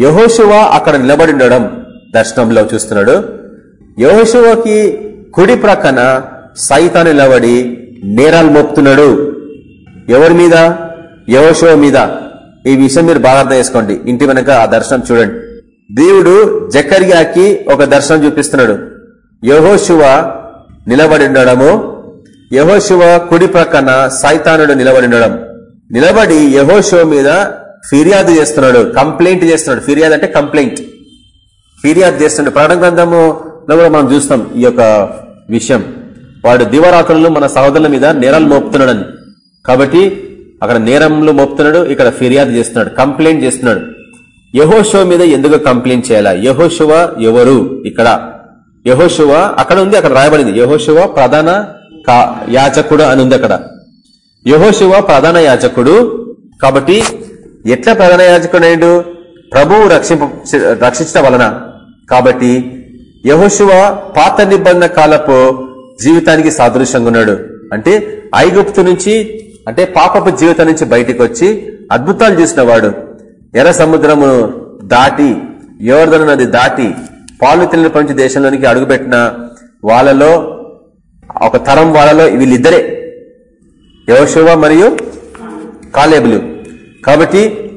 యహోశువ అక్కడ నిలబడి ఉండడం దర్శనంలో చూస్తున్నాడు. యహోశువకి కుడి ప్రక్కన సైతాన్ నిలబడి నేరాలు మోపుతున్నాడు. ఎవరి మీద? యహోశువ మీద. ఈ విషయం మీరు బాగా అర్థం చేసుకోండి. ఇంటి వెనక ఆ దర్శనం చూడండి. దేవుడు జకర్యాకి ఒక దర్శనం చూపిస్తున్నాడు. యహోశివ నిలబడి ఉండడము యహోశివ కుడి ప్రక్కన సైతానుడు నిలబడి ఉండడం. నిలబడి యహోశివ మీద ఫిర్యాదు చేస్తున్నాడు. కంప్లైంట్ చేస్తున్నాడు. ఫిర్యాదు అంటే కంప్లైంట్. ఫిర్యాదు చేస్తున్నాడు. ప్రాణ గ్రంథములో కూడా మనం చూస్తాం ఈ యొక్క విషయం. వాడు దివరాత్రులు మన సహోదరుల మీద నేరాలు మోపుతున్నాడని. కాబట్టి అక్కడ నేరంలో మోపుతున్నాడు ఇక్కడ ఫిర్యాదు చేస్తున్నాడు కంప్లైంట్ చేస్తున్నాడు. యహోశివ మీద ఎందుకు కంప్లైంట్ చేయాలా? యహోశివ ఎవరు? ఇక్కడ. యహోశివ అక్కడ ఉంది అక్కడ రాయబడింది. యహోశివ ప్రధాన కా- అని ఉంది అక్కడ. యహోశివ ప్రధాన యాచకుడు కాబట్టి ఎట్లా ప్రధాన యాచకుడు అయ్యాడు? ప్రభువు రక్షింప రక్షించడం వలన. కాబట్టి యహోశివ పాత నిబంధన కాలపు జీవితానికి సాదృశ్యంగా ఉన్నాడు. అంటే ఐగుప్తు నుంచి అంటే పాపపు జీవితం నుంచి బయటికి వచ్చి అద్భుతాలు చేసిన వాడు ఎర్ర సముద్రమును దాటి యోర్ధన నది దాటి పాలు తెలియని పంచి దేశంలోనికి అడుగుపెట్టిన వాళ్ళలో ఒక తరం వాళ్ళలో వీళ్ళిద్దరే. యవశువ మరియు కాలేబులు. కాబట్టి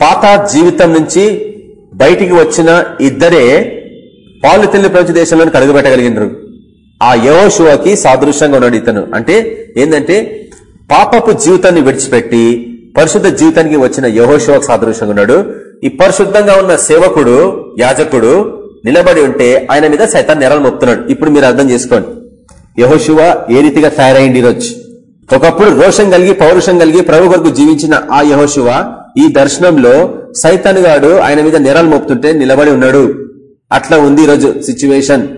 పాత జీవితం నుంచి బయటికి వచ్చిన ఇద్దరే పాలు తెల్లి ప్రపంచ దేశంలోనికి అడుగుపెట్టగలిగినారు. ఆ యవశువకి సాదృశ్యంగా ఉన్నాడు ఇతను. అంటే ఏంటంటే పాపపు జీవితాన్ని విడిచిపెట్టి పరిశుద్ధ జీవితానికి వచ్చిన యహోశివకు సాదృశ్యంగా ఉన్నాడు. ఈ పరిశుద్ధంగా ఉన్న సేవకుడు యాజకుడు నిలబడి ఉంటే ఆయన మీద సైతాన్ నెరలు మోపుతున్నాడు. ఇప్పుడు మీరు అర్థం చేసుకోండి. యహోశివ ఏ రీతిగా తయారైంది ఈరోజు? ఒకప్పుడు రోషం కలిగి పౌరుషం కలిగి ప్రభు కొరకు జీవించిన ఆ యహోశివ ఈ దర్శనంలో సైతాన్ గాడు ఆయన మీద నెరలు మోపుతుంటే నిలబడి ఉన్నాడు. అట్లా ఉంది ఈరోజు సిచ్యువేషన్.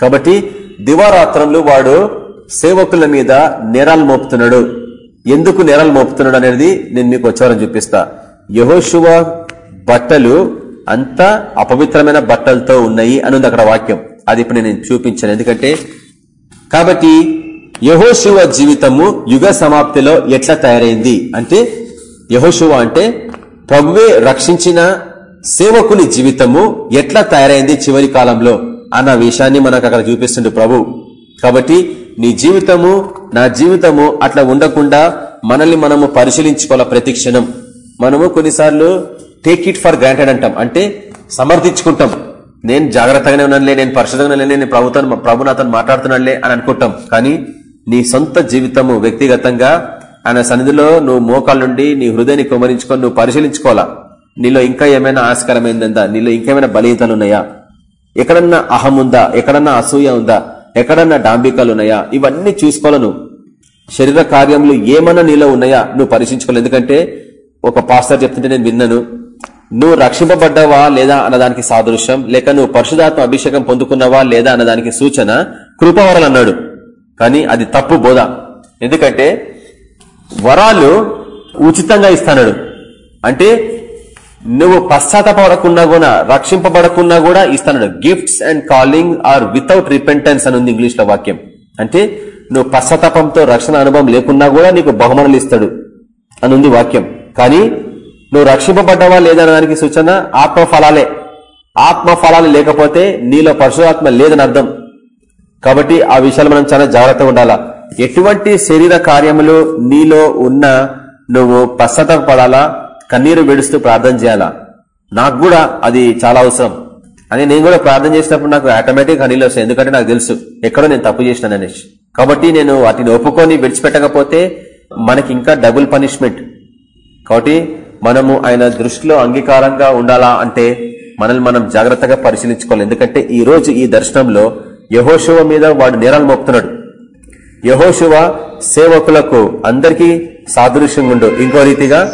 కాబట్టి దివారాత్రంలో వాడు సేవకుల మీద నేరాలు మోపుతున్నాడు. ఎందుకు నేరాలు మోపుతున్నాడు అనేది నేను మీకు వచ్చేవారని చూపిస్తా. యహోశువ బట్టలు అంతా అపవిత్రమైన బట్టలతో ఉన్నాయి అని అక్కడ వాక్యం. అది ఇప్పుడు నేను చూపించాను. ఎందుకంటే కాబట్టి యహోశివ జీవితము యుగ సమాప్తిలో ఎట్లా తయారైంది అంటే యహోశివ అంటే ప్రభువే రక్షించిన సేవకుని జీవితము ఎట్లా తయారైంది చివరి కాలంలో అన్న విషయాన్ని మనకు అక్కడ చూపిస్తుండే ప్రభు. కాబట్టి నీ జీవితము నా జీవితము అట్లా ఉండకుండా మనల్ని మనము పరిశీలించుకోవాల ప్రతి క్షణం. మనము కొన్నిసార్లు టేక్ ఇట్ ఫర్ గ్రాంటెడ్ అంటాం. అంటే సమర్థించుకుంటాం. నేను జాగ్రత్తగానే ఉన్నానులే నేను పరిశుద్ధంగా లేని నేను ప్రభుత్వం ప్రభు నాతో మాట్లాడుతున్నానులే అని అనుకుంటాం. కానీ నీ సొంత జీవితము వ్యక్తిగతంగా ఆయన సన్నిధిలో నువ్వు మోకాళ్ళుండి నీ హృదయాన్ని కుమరించుకొని నువ్వు పరిశీలించుకోవాలా? నీలో ఇంకా ఏమైనా ఆస్కారమైందా నీలో ఇంకేమైనా బలీతలు ఉన్నాయా? ఎక్కడన్నా అహం ఉందా? ఎక్కడన్నా అసూయ ఉందా? ఎక్కడన్నా డాంబికాలు ఉన్నాయా ఇవన్నీ చూసుకోవాలను. శరీర కార్యములు ఏమన్నా నీలో ఉన్నాయా? నువ్వు పరీక్షించుకోవాలి. ఎందుకంటే ఒక పాస్టర్ చెప్తుంటే నేను విన్నాను నువ్వు రక్షింపబడ్డావా లేదా అన్నదానికి సాదృశ్యం? లేక నువ్వు పరిశుధాత్మ అభిషేకం పొందుకున్నావా లేదా అన్నదానికి సూచన? కృపవరాలు అన్నాడు. కానీ అది తప్పు బోధ. ఎందుకంటే వరాలు ఉచితంగా ఇస్తాడు. అంటే నువ్వు పశ్చాత్తపడకున్నా కూడా రక్షింపబడకున్నా కూడా ఇస్తాడు gifts and calling are without repentance అని ఉంది ఇంగ్లీష్లో వాక్యం. అంటే నువ్వు పశ్చాత్తాపంతో రక్షణ అనుభవం లేకున్నా కూడా నీకు బహుమానులు ఇస్తాడు అని వాక్యం. కానీ నువ్వు రక్షింపబడ్డావా లేదన్న దానికి సూచన ఆత్మ ఫలాలే ఆత్మ ఫలాలు లేకపోతే నీలో పరశురాత్మ లేదని అర్థం. కాబట్టి ఆ విషయాలు మనం చాలా జాగ్రత్తగా ఉండాలా. ఎటువంటి శరీర కార్యములు నీలో ఉన్న నువ్వు పశ్చాత్తపడాలా కన్నీరు విడుస్తూ ప్రార్థన చేయాలా? నాకు కూడా అది చాలా అవసరం. అని నేను కూడా ప్రార్థన చేసినప్పుడు నాకు ఆటోమేటిక్ హనీలు వస్తాయి. ఎందుకంటే నాకు తెలుసు ఎక్కడో నేను తప్పు చేసినాను అనేసి కాబట్టి నేను వాటిని ఒప్పుకొని విడిచిపెట్టకపోతే మనకి ఇంకా డబుల్ పనిష్మెంట్ కాబట్టి మనము ఆయన దృష్టిలో అంగీకారంగా ఉండాలా అంటే మనల్ని మనం జాగ్రత్తగా పరిశీలించుకోవాలి. ఎందుకంటే ఈ రోజు ఈ దర్శనంలో యహోశివ మీద వాడు నేరాలు మోపుతున్నాడు. యహోశివ సేవకులకు అందరికీ సాదృశ్యంగా ఉండు. ఇంకో రీతిగా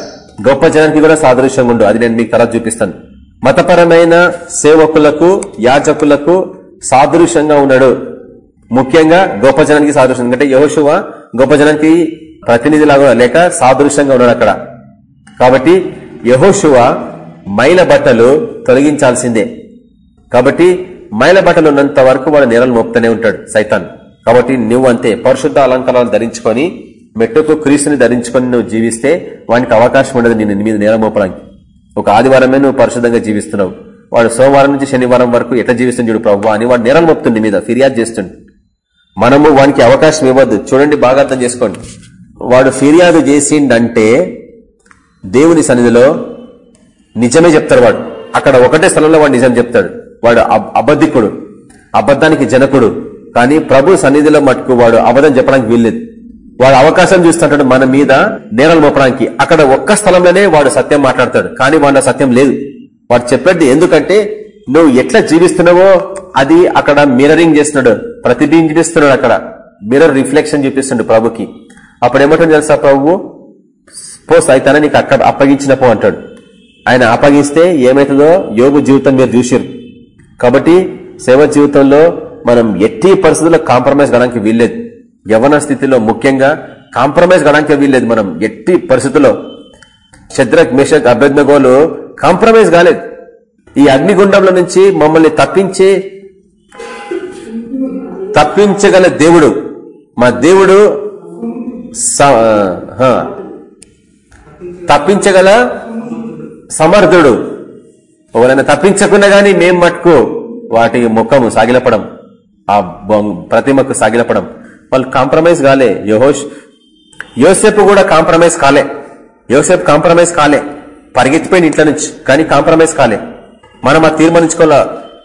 గొప్ప జనానికి కూడా సాదృశ్యం ఉండు. అది నేను మీకు తర్వాత చూపిస్తాను. మతపరమైన సేవకులకు యాజకులకు సాదృశ్యంగా ఉన్నాడు. ముఖ్యంగా గొప్ప జనానికి సాదృశ్యం. ఎందుకంటే యహోశివ గొప్ప జనానికి ప్రతినిధిలాగా లేక సాదృశ్యంగా ఉన్నాడు అక్కడ. కాబట్టి యహోశువ మైల బట్టలు తొలగించాల్సిందే. కాబట్టి మైల బట్టలు ఉన్నంత వరకు వాడు నేలను మోపుతూనే ఉంటాడు సైతాన్. కాబట్టి నువ్వు అంతే పరిశుద్ధ అలంకారాలు ధరించుకొని మెట్టుకు క్రీస్తుని ధరించుకొని నువ్వు జీవిస్తే వానికి అవకాశం ఉండదు నేను నీ మీద నేల మోపడానికి. ఒక ఆదివారమే నువ్వు పరిశుద్ధంగా జీవిస్తున్నావు. వాడు సోమవారం నుంచి శనివారం వరకు ఎట్లా జీవిస్తుంది చూడు ప్రభు అని వాడు నేరం మోపుతుంది మీద ఫిర్యాదు చేస్తుండు మనము వానికి అవకాశం ఇవ్వద్దు. చూడండి బాగా అర్థం చేసుకోండి. వాడు ఫిర్యాదు చేసిండంటే దేవుని సన్నిధిలో నిజమే చెప్తాడు వాడు. అక్కడ ఒకటే స్థలంలో వాడు నిజం చెప్తాడు. వాడు అబద్ధికుడు. అబద్ధానికి జనకుడు. కానీ ప్రభు సన్నిధిలో మట్టుకు వాడు అబద్ధం చెప్పడానికి వీల్లేదు. వాడు అవకాశం చూస్తుంటాడు మన మీద నేరాలు మోపడానికి అక్కడ ఒక్క స్థలంలోనే వాడు సత్యం మాట్లాడతాడు. కానీ వాడు సత్యం లేదు. వాడు చెప్పేది ఎందుకంటే నువ్వు ఎట్లా జీవిస్తున్నావో అది అక్కడ మిరరింగ్ చేస్తున్నాడు. ప్రతిబింబిస్తున్నాడు అక్కడ. మిర్రర్ రిఫ్లెక్షన్ చూపిస్తుండు ప్రభుకి. అప్పుడు ఏమంటాడు తెలుసా ప్రభు? పో సైతాన నీకు అక్కడ అప్పగించిన పో అంటాడు. ఆయన అప్పగిస్తే ఏమైతుందో? యోగు జీవితం మీరు చూసిరు కాబట్టి సేవ జీవితంలో మనం ఎట్టి పరిస్థితుల్లో కాంప్రమైజ్ కావడానికి వీల్లేదు. యవన స్థితిలో ముఖ్యంగా కాంప్రమైజ్ కావడానికి వీల్లేదు మనం. ఎట్టి పరిస్థితుల్లో శద్రక్ మేషక్ అభ్యర్థగోలు కాంప్రమైజ్ కాలేదు. ఈ అగ్నిగుండంలో నుంచి మమ్మల్ని తప్పించే తప్పించగల దేవుడు. మా దేవుడు స- తప్పించగల సమర్థుడు. ఎవరైనా తప్పించకుండా గాని మేం మట్టుకు వాటి ముఖము సాగిలపడం ఆ ప్రతిమకు సాగిలపడం. వాళ్ళు కాంప్రమైజ్ కాలే. యహోష్ యోసేపు కూడా కాంప్రమైజ్ కాలే. యోసేపు కాంప్రమైజ్ కాలే. పరిగెత్తిపోయిన ఇంట్లో నుంచి కానీ కాంప్రమైజ్ కాలే. మనం ఆ తీర్మానించుకోవాలా?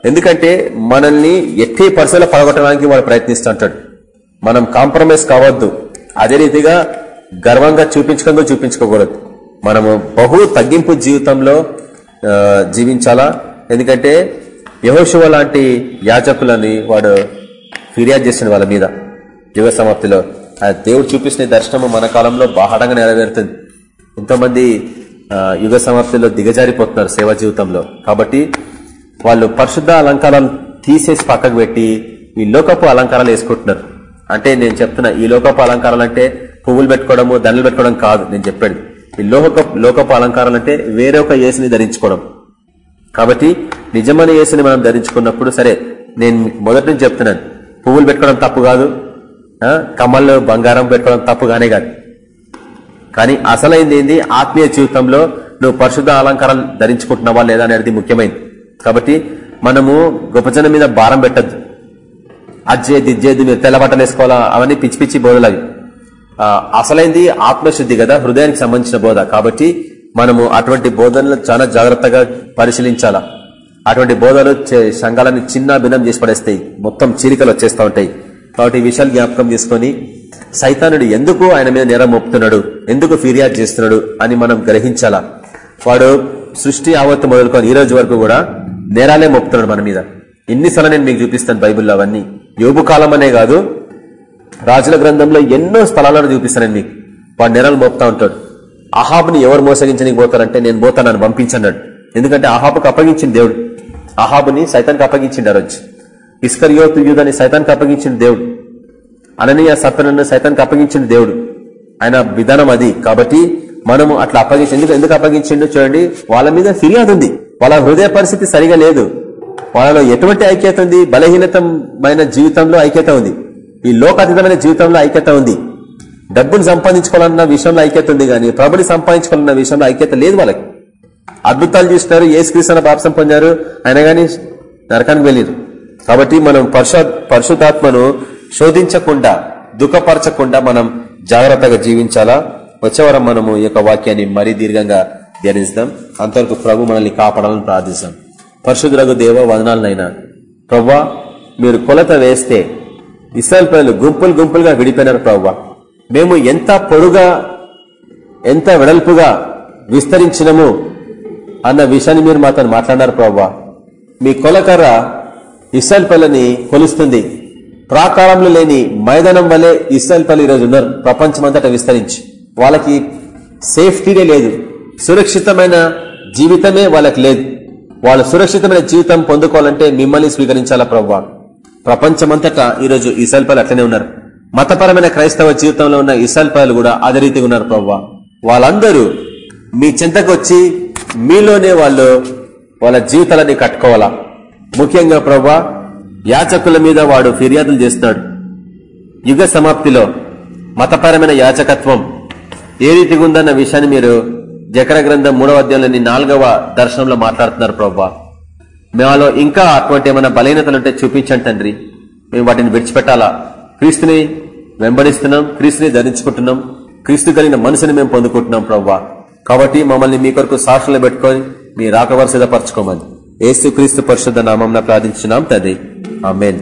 ఎందుకంటే మనల్ని ఎట్టి పరిస్థితుల్లో పడగొట్టడానికి వాడు ప్రయత్నిస్తుంటాడు మనం కాంప్రమైజ్ కావద్దు. అదే రీతిగా గర్వంగా చూపించుకుందో చూపించుకోకూడదు. మనము బహు తగ్గింపు జీవితంలో జీవించాలా? ఎందుకంటే యహోశివ లాంటి యాజకులని వాడు ఫిర్యాదు చేసిన వాళ్ళ మీద. యుగ సమాప్తిలో ఆ దేవుడు చూపించిన దర్శనము మన కాలంలో బాహడంగా నెరవేరుతుంది. ఎంతోమంది యుగ సమాప్తిలో దిగజారిపోతున్నారు సేవా జీవితంలో. కాబట్టి వాళ్ళు పరిశుద్ధ అలంకారాలు తీసేసి పక్కకు పెట్టి ఈ లోకపు అలంకారాలు వేసుకుంటున్నారు. అంటే నేను చెప్తున్నా ఈ లోకపు అలంకారాలు అంటే పువ్వులు పెట్టుకోవడము దండలు పెట్టుకోవడం కాదు నేను చెప్పాడు ఈ లోక లోకపు అలంకారాలు అంటే వేరే ఒక యేసుని ధరించుకోవడం. కాబట్టి నిజమైన యేసుని మనం ధరించుకున్నప్పుడు సరే నేను మొదటి నుంచి చెప్తున్నాను. పువ్వులు పెట్టుకోవడం తప్పు కాదు. కమ్మల్లో బంగారం పెట్టుకోవడం తప్పుగానే కాదు. కానీ అసలైంది ఏంది? ఆత్మీయ జీవితంలో నువ్వు పరిశుద్ధ అలంకారాలు ధరించుకుంటున్నావా లేదా అనేది ముఖ్యమైనది కాబట్టి మనము గొప్పజనం మీద భారం పెట్టద్దు. అజ్జేది ఇజ్జేది మీరు తెల్లబట్టలు వేసుకోవాలా? అవన్నీ పిచ్చి పిచ్చి బోధలు అవి అసలైంది ఆత్మశుద్ధి కదా? హృదయానికి సంబంధించిన బోధ. కాబట్టి మనము అటువంటి బోధనలు చాలా జాగ్రత్తగా పరిశీలించాలా? అటువంటి బోధలు చే- సంఘాలని చిన్న భిన్నం చేసి పడేస్తాయి. మొత్తం చీలికలు వచ్చేస్తూ ఉంటాయి. కాబట్టి ఈ విషయాలు జ్ఞాపకం తీసుకొని సైతానుడు ఎందుకు ఆయన మీద నేరం మోపుతున్నాడు? ఎందుకు ఫిర్యాదు చేస్తున్నాడు అని మనం గ్రహించాలా? వాడు సృష్టి ఆవత్తు మొదలుకొని ఈ రోజు వరకు కూడా నేరాలే మోపుతున్నాడు మన మీద. ఎన్నిసార్లు నేను మీకు చూపిస్తాను బైబుల్లో అవన్నీ. యోగు కాలం అనే కాదు రాజుల గ్రంథంలో ఎన్నో స్థలాలను చూపిస్తాను మీకు. వాడు నేరాలు మోపుతా ఉంటాడు. అహాబుని ఎవరు మోసగించడానికి పోతారంటే నేను పోతాను నన్ను పంపించన్నాడు. ఎందుకంటే అహాబుకు అప్పగించింది దేవుడు. అహాబుని సైతానికి అప్పగించిండు ఆ రోజు. ఇస్కర్యోతు యూదని సైతానికి అప్పగించిన దేవుడు. అననీయ సత్రను సైతానికి అప్పగించిన దేవుడు. ఆయన విధానం అది. కాబట్టి మనము అట్లా అప్పగించి ఎందుకు ఎందుకు చూడండి. వాళ్ళ మీద ఫిర్యాదు ఉంది. వాళ్ళ హృదయ పరిస్థితి సరిగా లేదు. వాళ్ళలో ఎటువంటి ఐక్యత ఉంది? బలహీనతమైన జీవితంలో ఐక్యత ఉంది. ఈ లోకాతీతమైన జీవితంలో ఐక్యత ఉంది. డబ్బును సంపాదించుకోవాలన్న విషయంలో ఐక్యత ఉంది కానీ ప్రభుని సంపాదించుకోవాలన్న విషయంలో ఐక్యత లేదు వాళ్ళకి. అద్భుతాలు చూసినారు. ఏ స్క్రీస్ బాప్సం పొందారు. ఆయన కానీ నరకానికి వెళ్ళారు. కాబట్టి మనం పరిశు పరిశుద్ధాత్మను శోధించకుండా దుఃఖపరచకుండా మనం జాగ్రత్తగా జీవించాలా? వచ్చేవారం మనము ఈ యొక్క వాక్యాన్ని మరీ దీర్ఘంగా ధ్యానిస్తాం. అంతవరకు ప్రభు మనల్ని కాపాడాలని ప్రార్థిస్తాం. పరిశుద్ధులకు దేవ వదనాలనైనా. ప్రవ్వా మీరు కొలత వేస్తే ఇస్రాయల్ ప్రజలు గుంపులు గుంపులుగా విడిపోయినారు ప్రవ్వా. మేము ఎంత పొడుగా ఎంత వెడల్పుగా విస్తరించినము అన్న విషయాన్ని మీరు మాతో మాట్లాడినారు ప్రవ్వా. మీ కొలకర్ర ఇస్రాయల్ పల్లని కొలుస్తుంది. ప్రాకారంలో లేని మైదానం వల్లే ఇస్రాయల్ పల్లి ఈరోజు ఉన్నారు. ప్రపంచమంతటా విస్తరించి. వాళ్ళకి సేఫ్టీనే లేదు. సురక్షితమైన జీవితమే వాళ్ళకి లేదు. వాళ్ళు సురక్షితమైన జీవితం పొందుకోవాలంటే మిమ్మల్ని స్వీకరించాలా ప్రవ్వా? ప్రపంచమంతటా ఈరోజు ఇస్రాయల్ పల్లి అట్లనే ఉన్నారు. మతపరమైన క్రైస్తవ జీవితంలో ఉన్న ఇస్రాయల్ కూడా అదే రీతిగా ఉన్నారు ప్రవ్వా. వాళ్ళందరూ మీ చింతకు వచ్చి మీలోనే వాళ్ళు వాళ్ళ జీవితాలని కట్టుకోవాలా? ముఖ్యంగా ప్రభా యాచకుల మీద వాడు ఫిర్యాదులు చేస్తాడు. యుగ సమాప్తిలో మతపరమైన యాచకత్వం ఏ రీతిగా ఉందన్న విషయాన్ని మీరు జకర గ్రంథం మూడవ అధ్యాయంలోని నాలుగవ దర్శనంలో మాట్లాడుతున్నారు ప్రభా మాలో ఇంకా అటువంటి ఏమైనా బలహీనతలు ఉంటే చూపించండి తండ్రి. మేము వాటిని విడిచిపెట్టాలా? క్రీస్తుని వెంబడిస్తున్నాం క్రీస్తుని ధరించుకుంటున్నాం క్రీస్తు కలిగిన మనసుని మేము పొందుకుంటున్నాం ప్రవ్వా. కాబట్టి మమ్మల్ని మీ కొరకు సాక్షులు పెట్టుకొని మీ రాకవర సిద్ధపరచుకోమని ఏసు పరిషత్ పరిశుద్ధ నామం ప్రార్థించున్నాం తది ఆమెన్.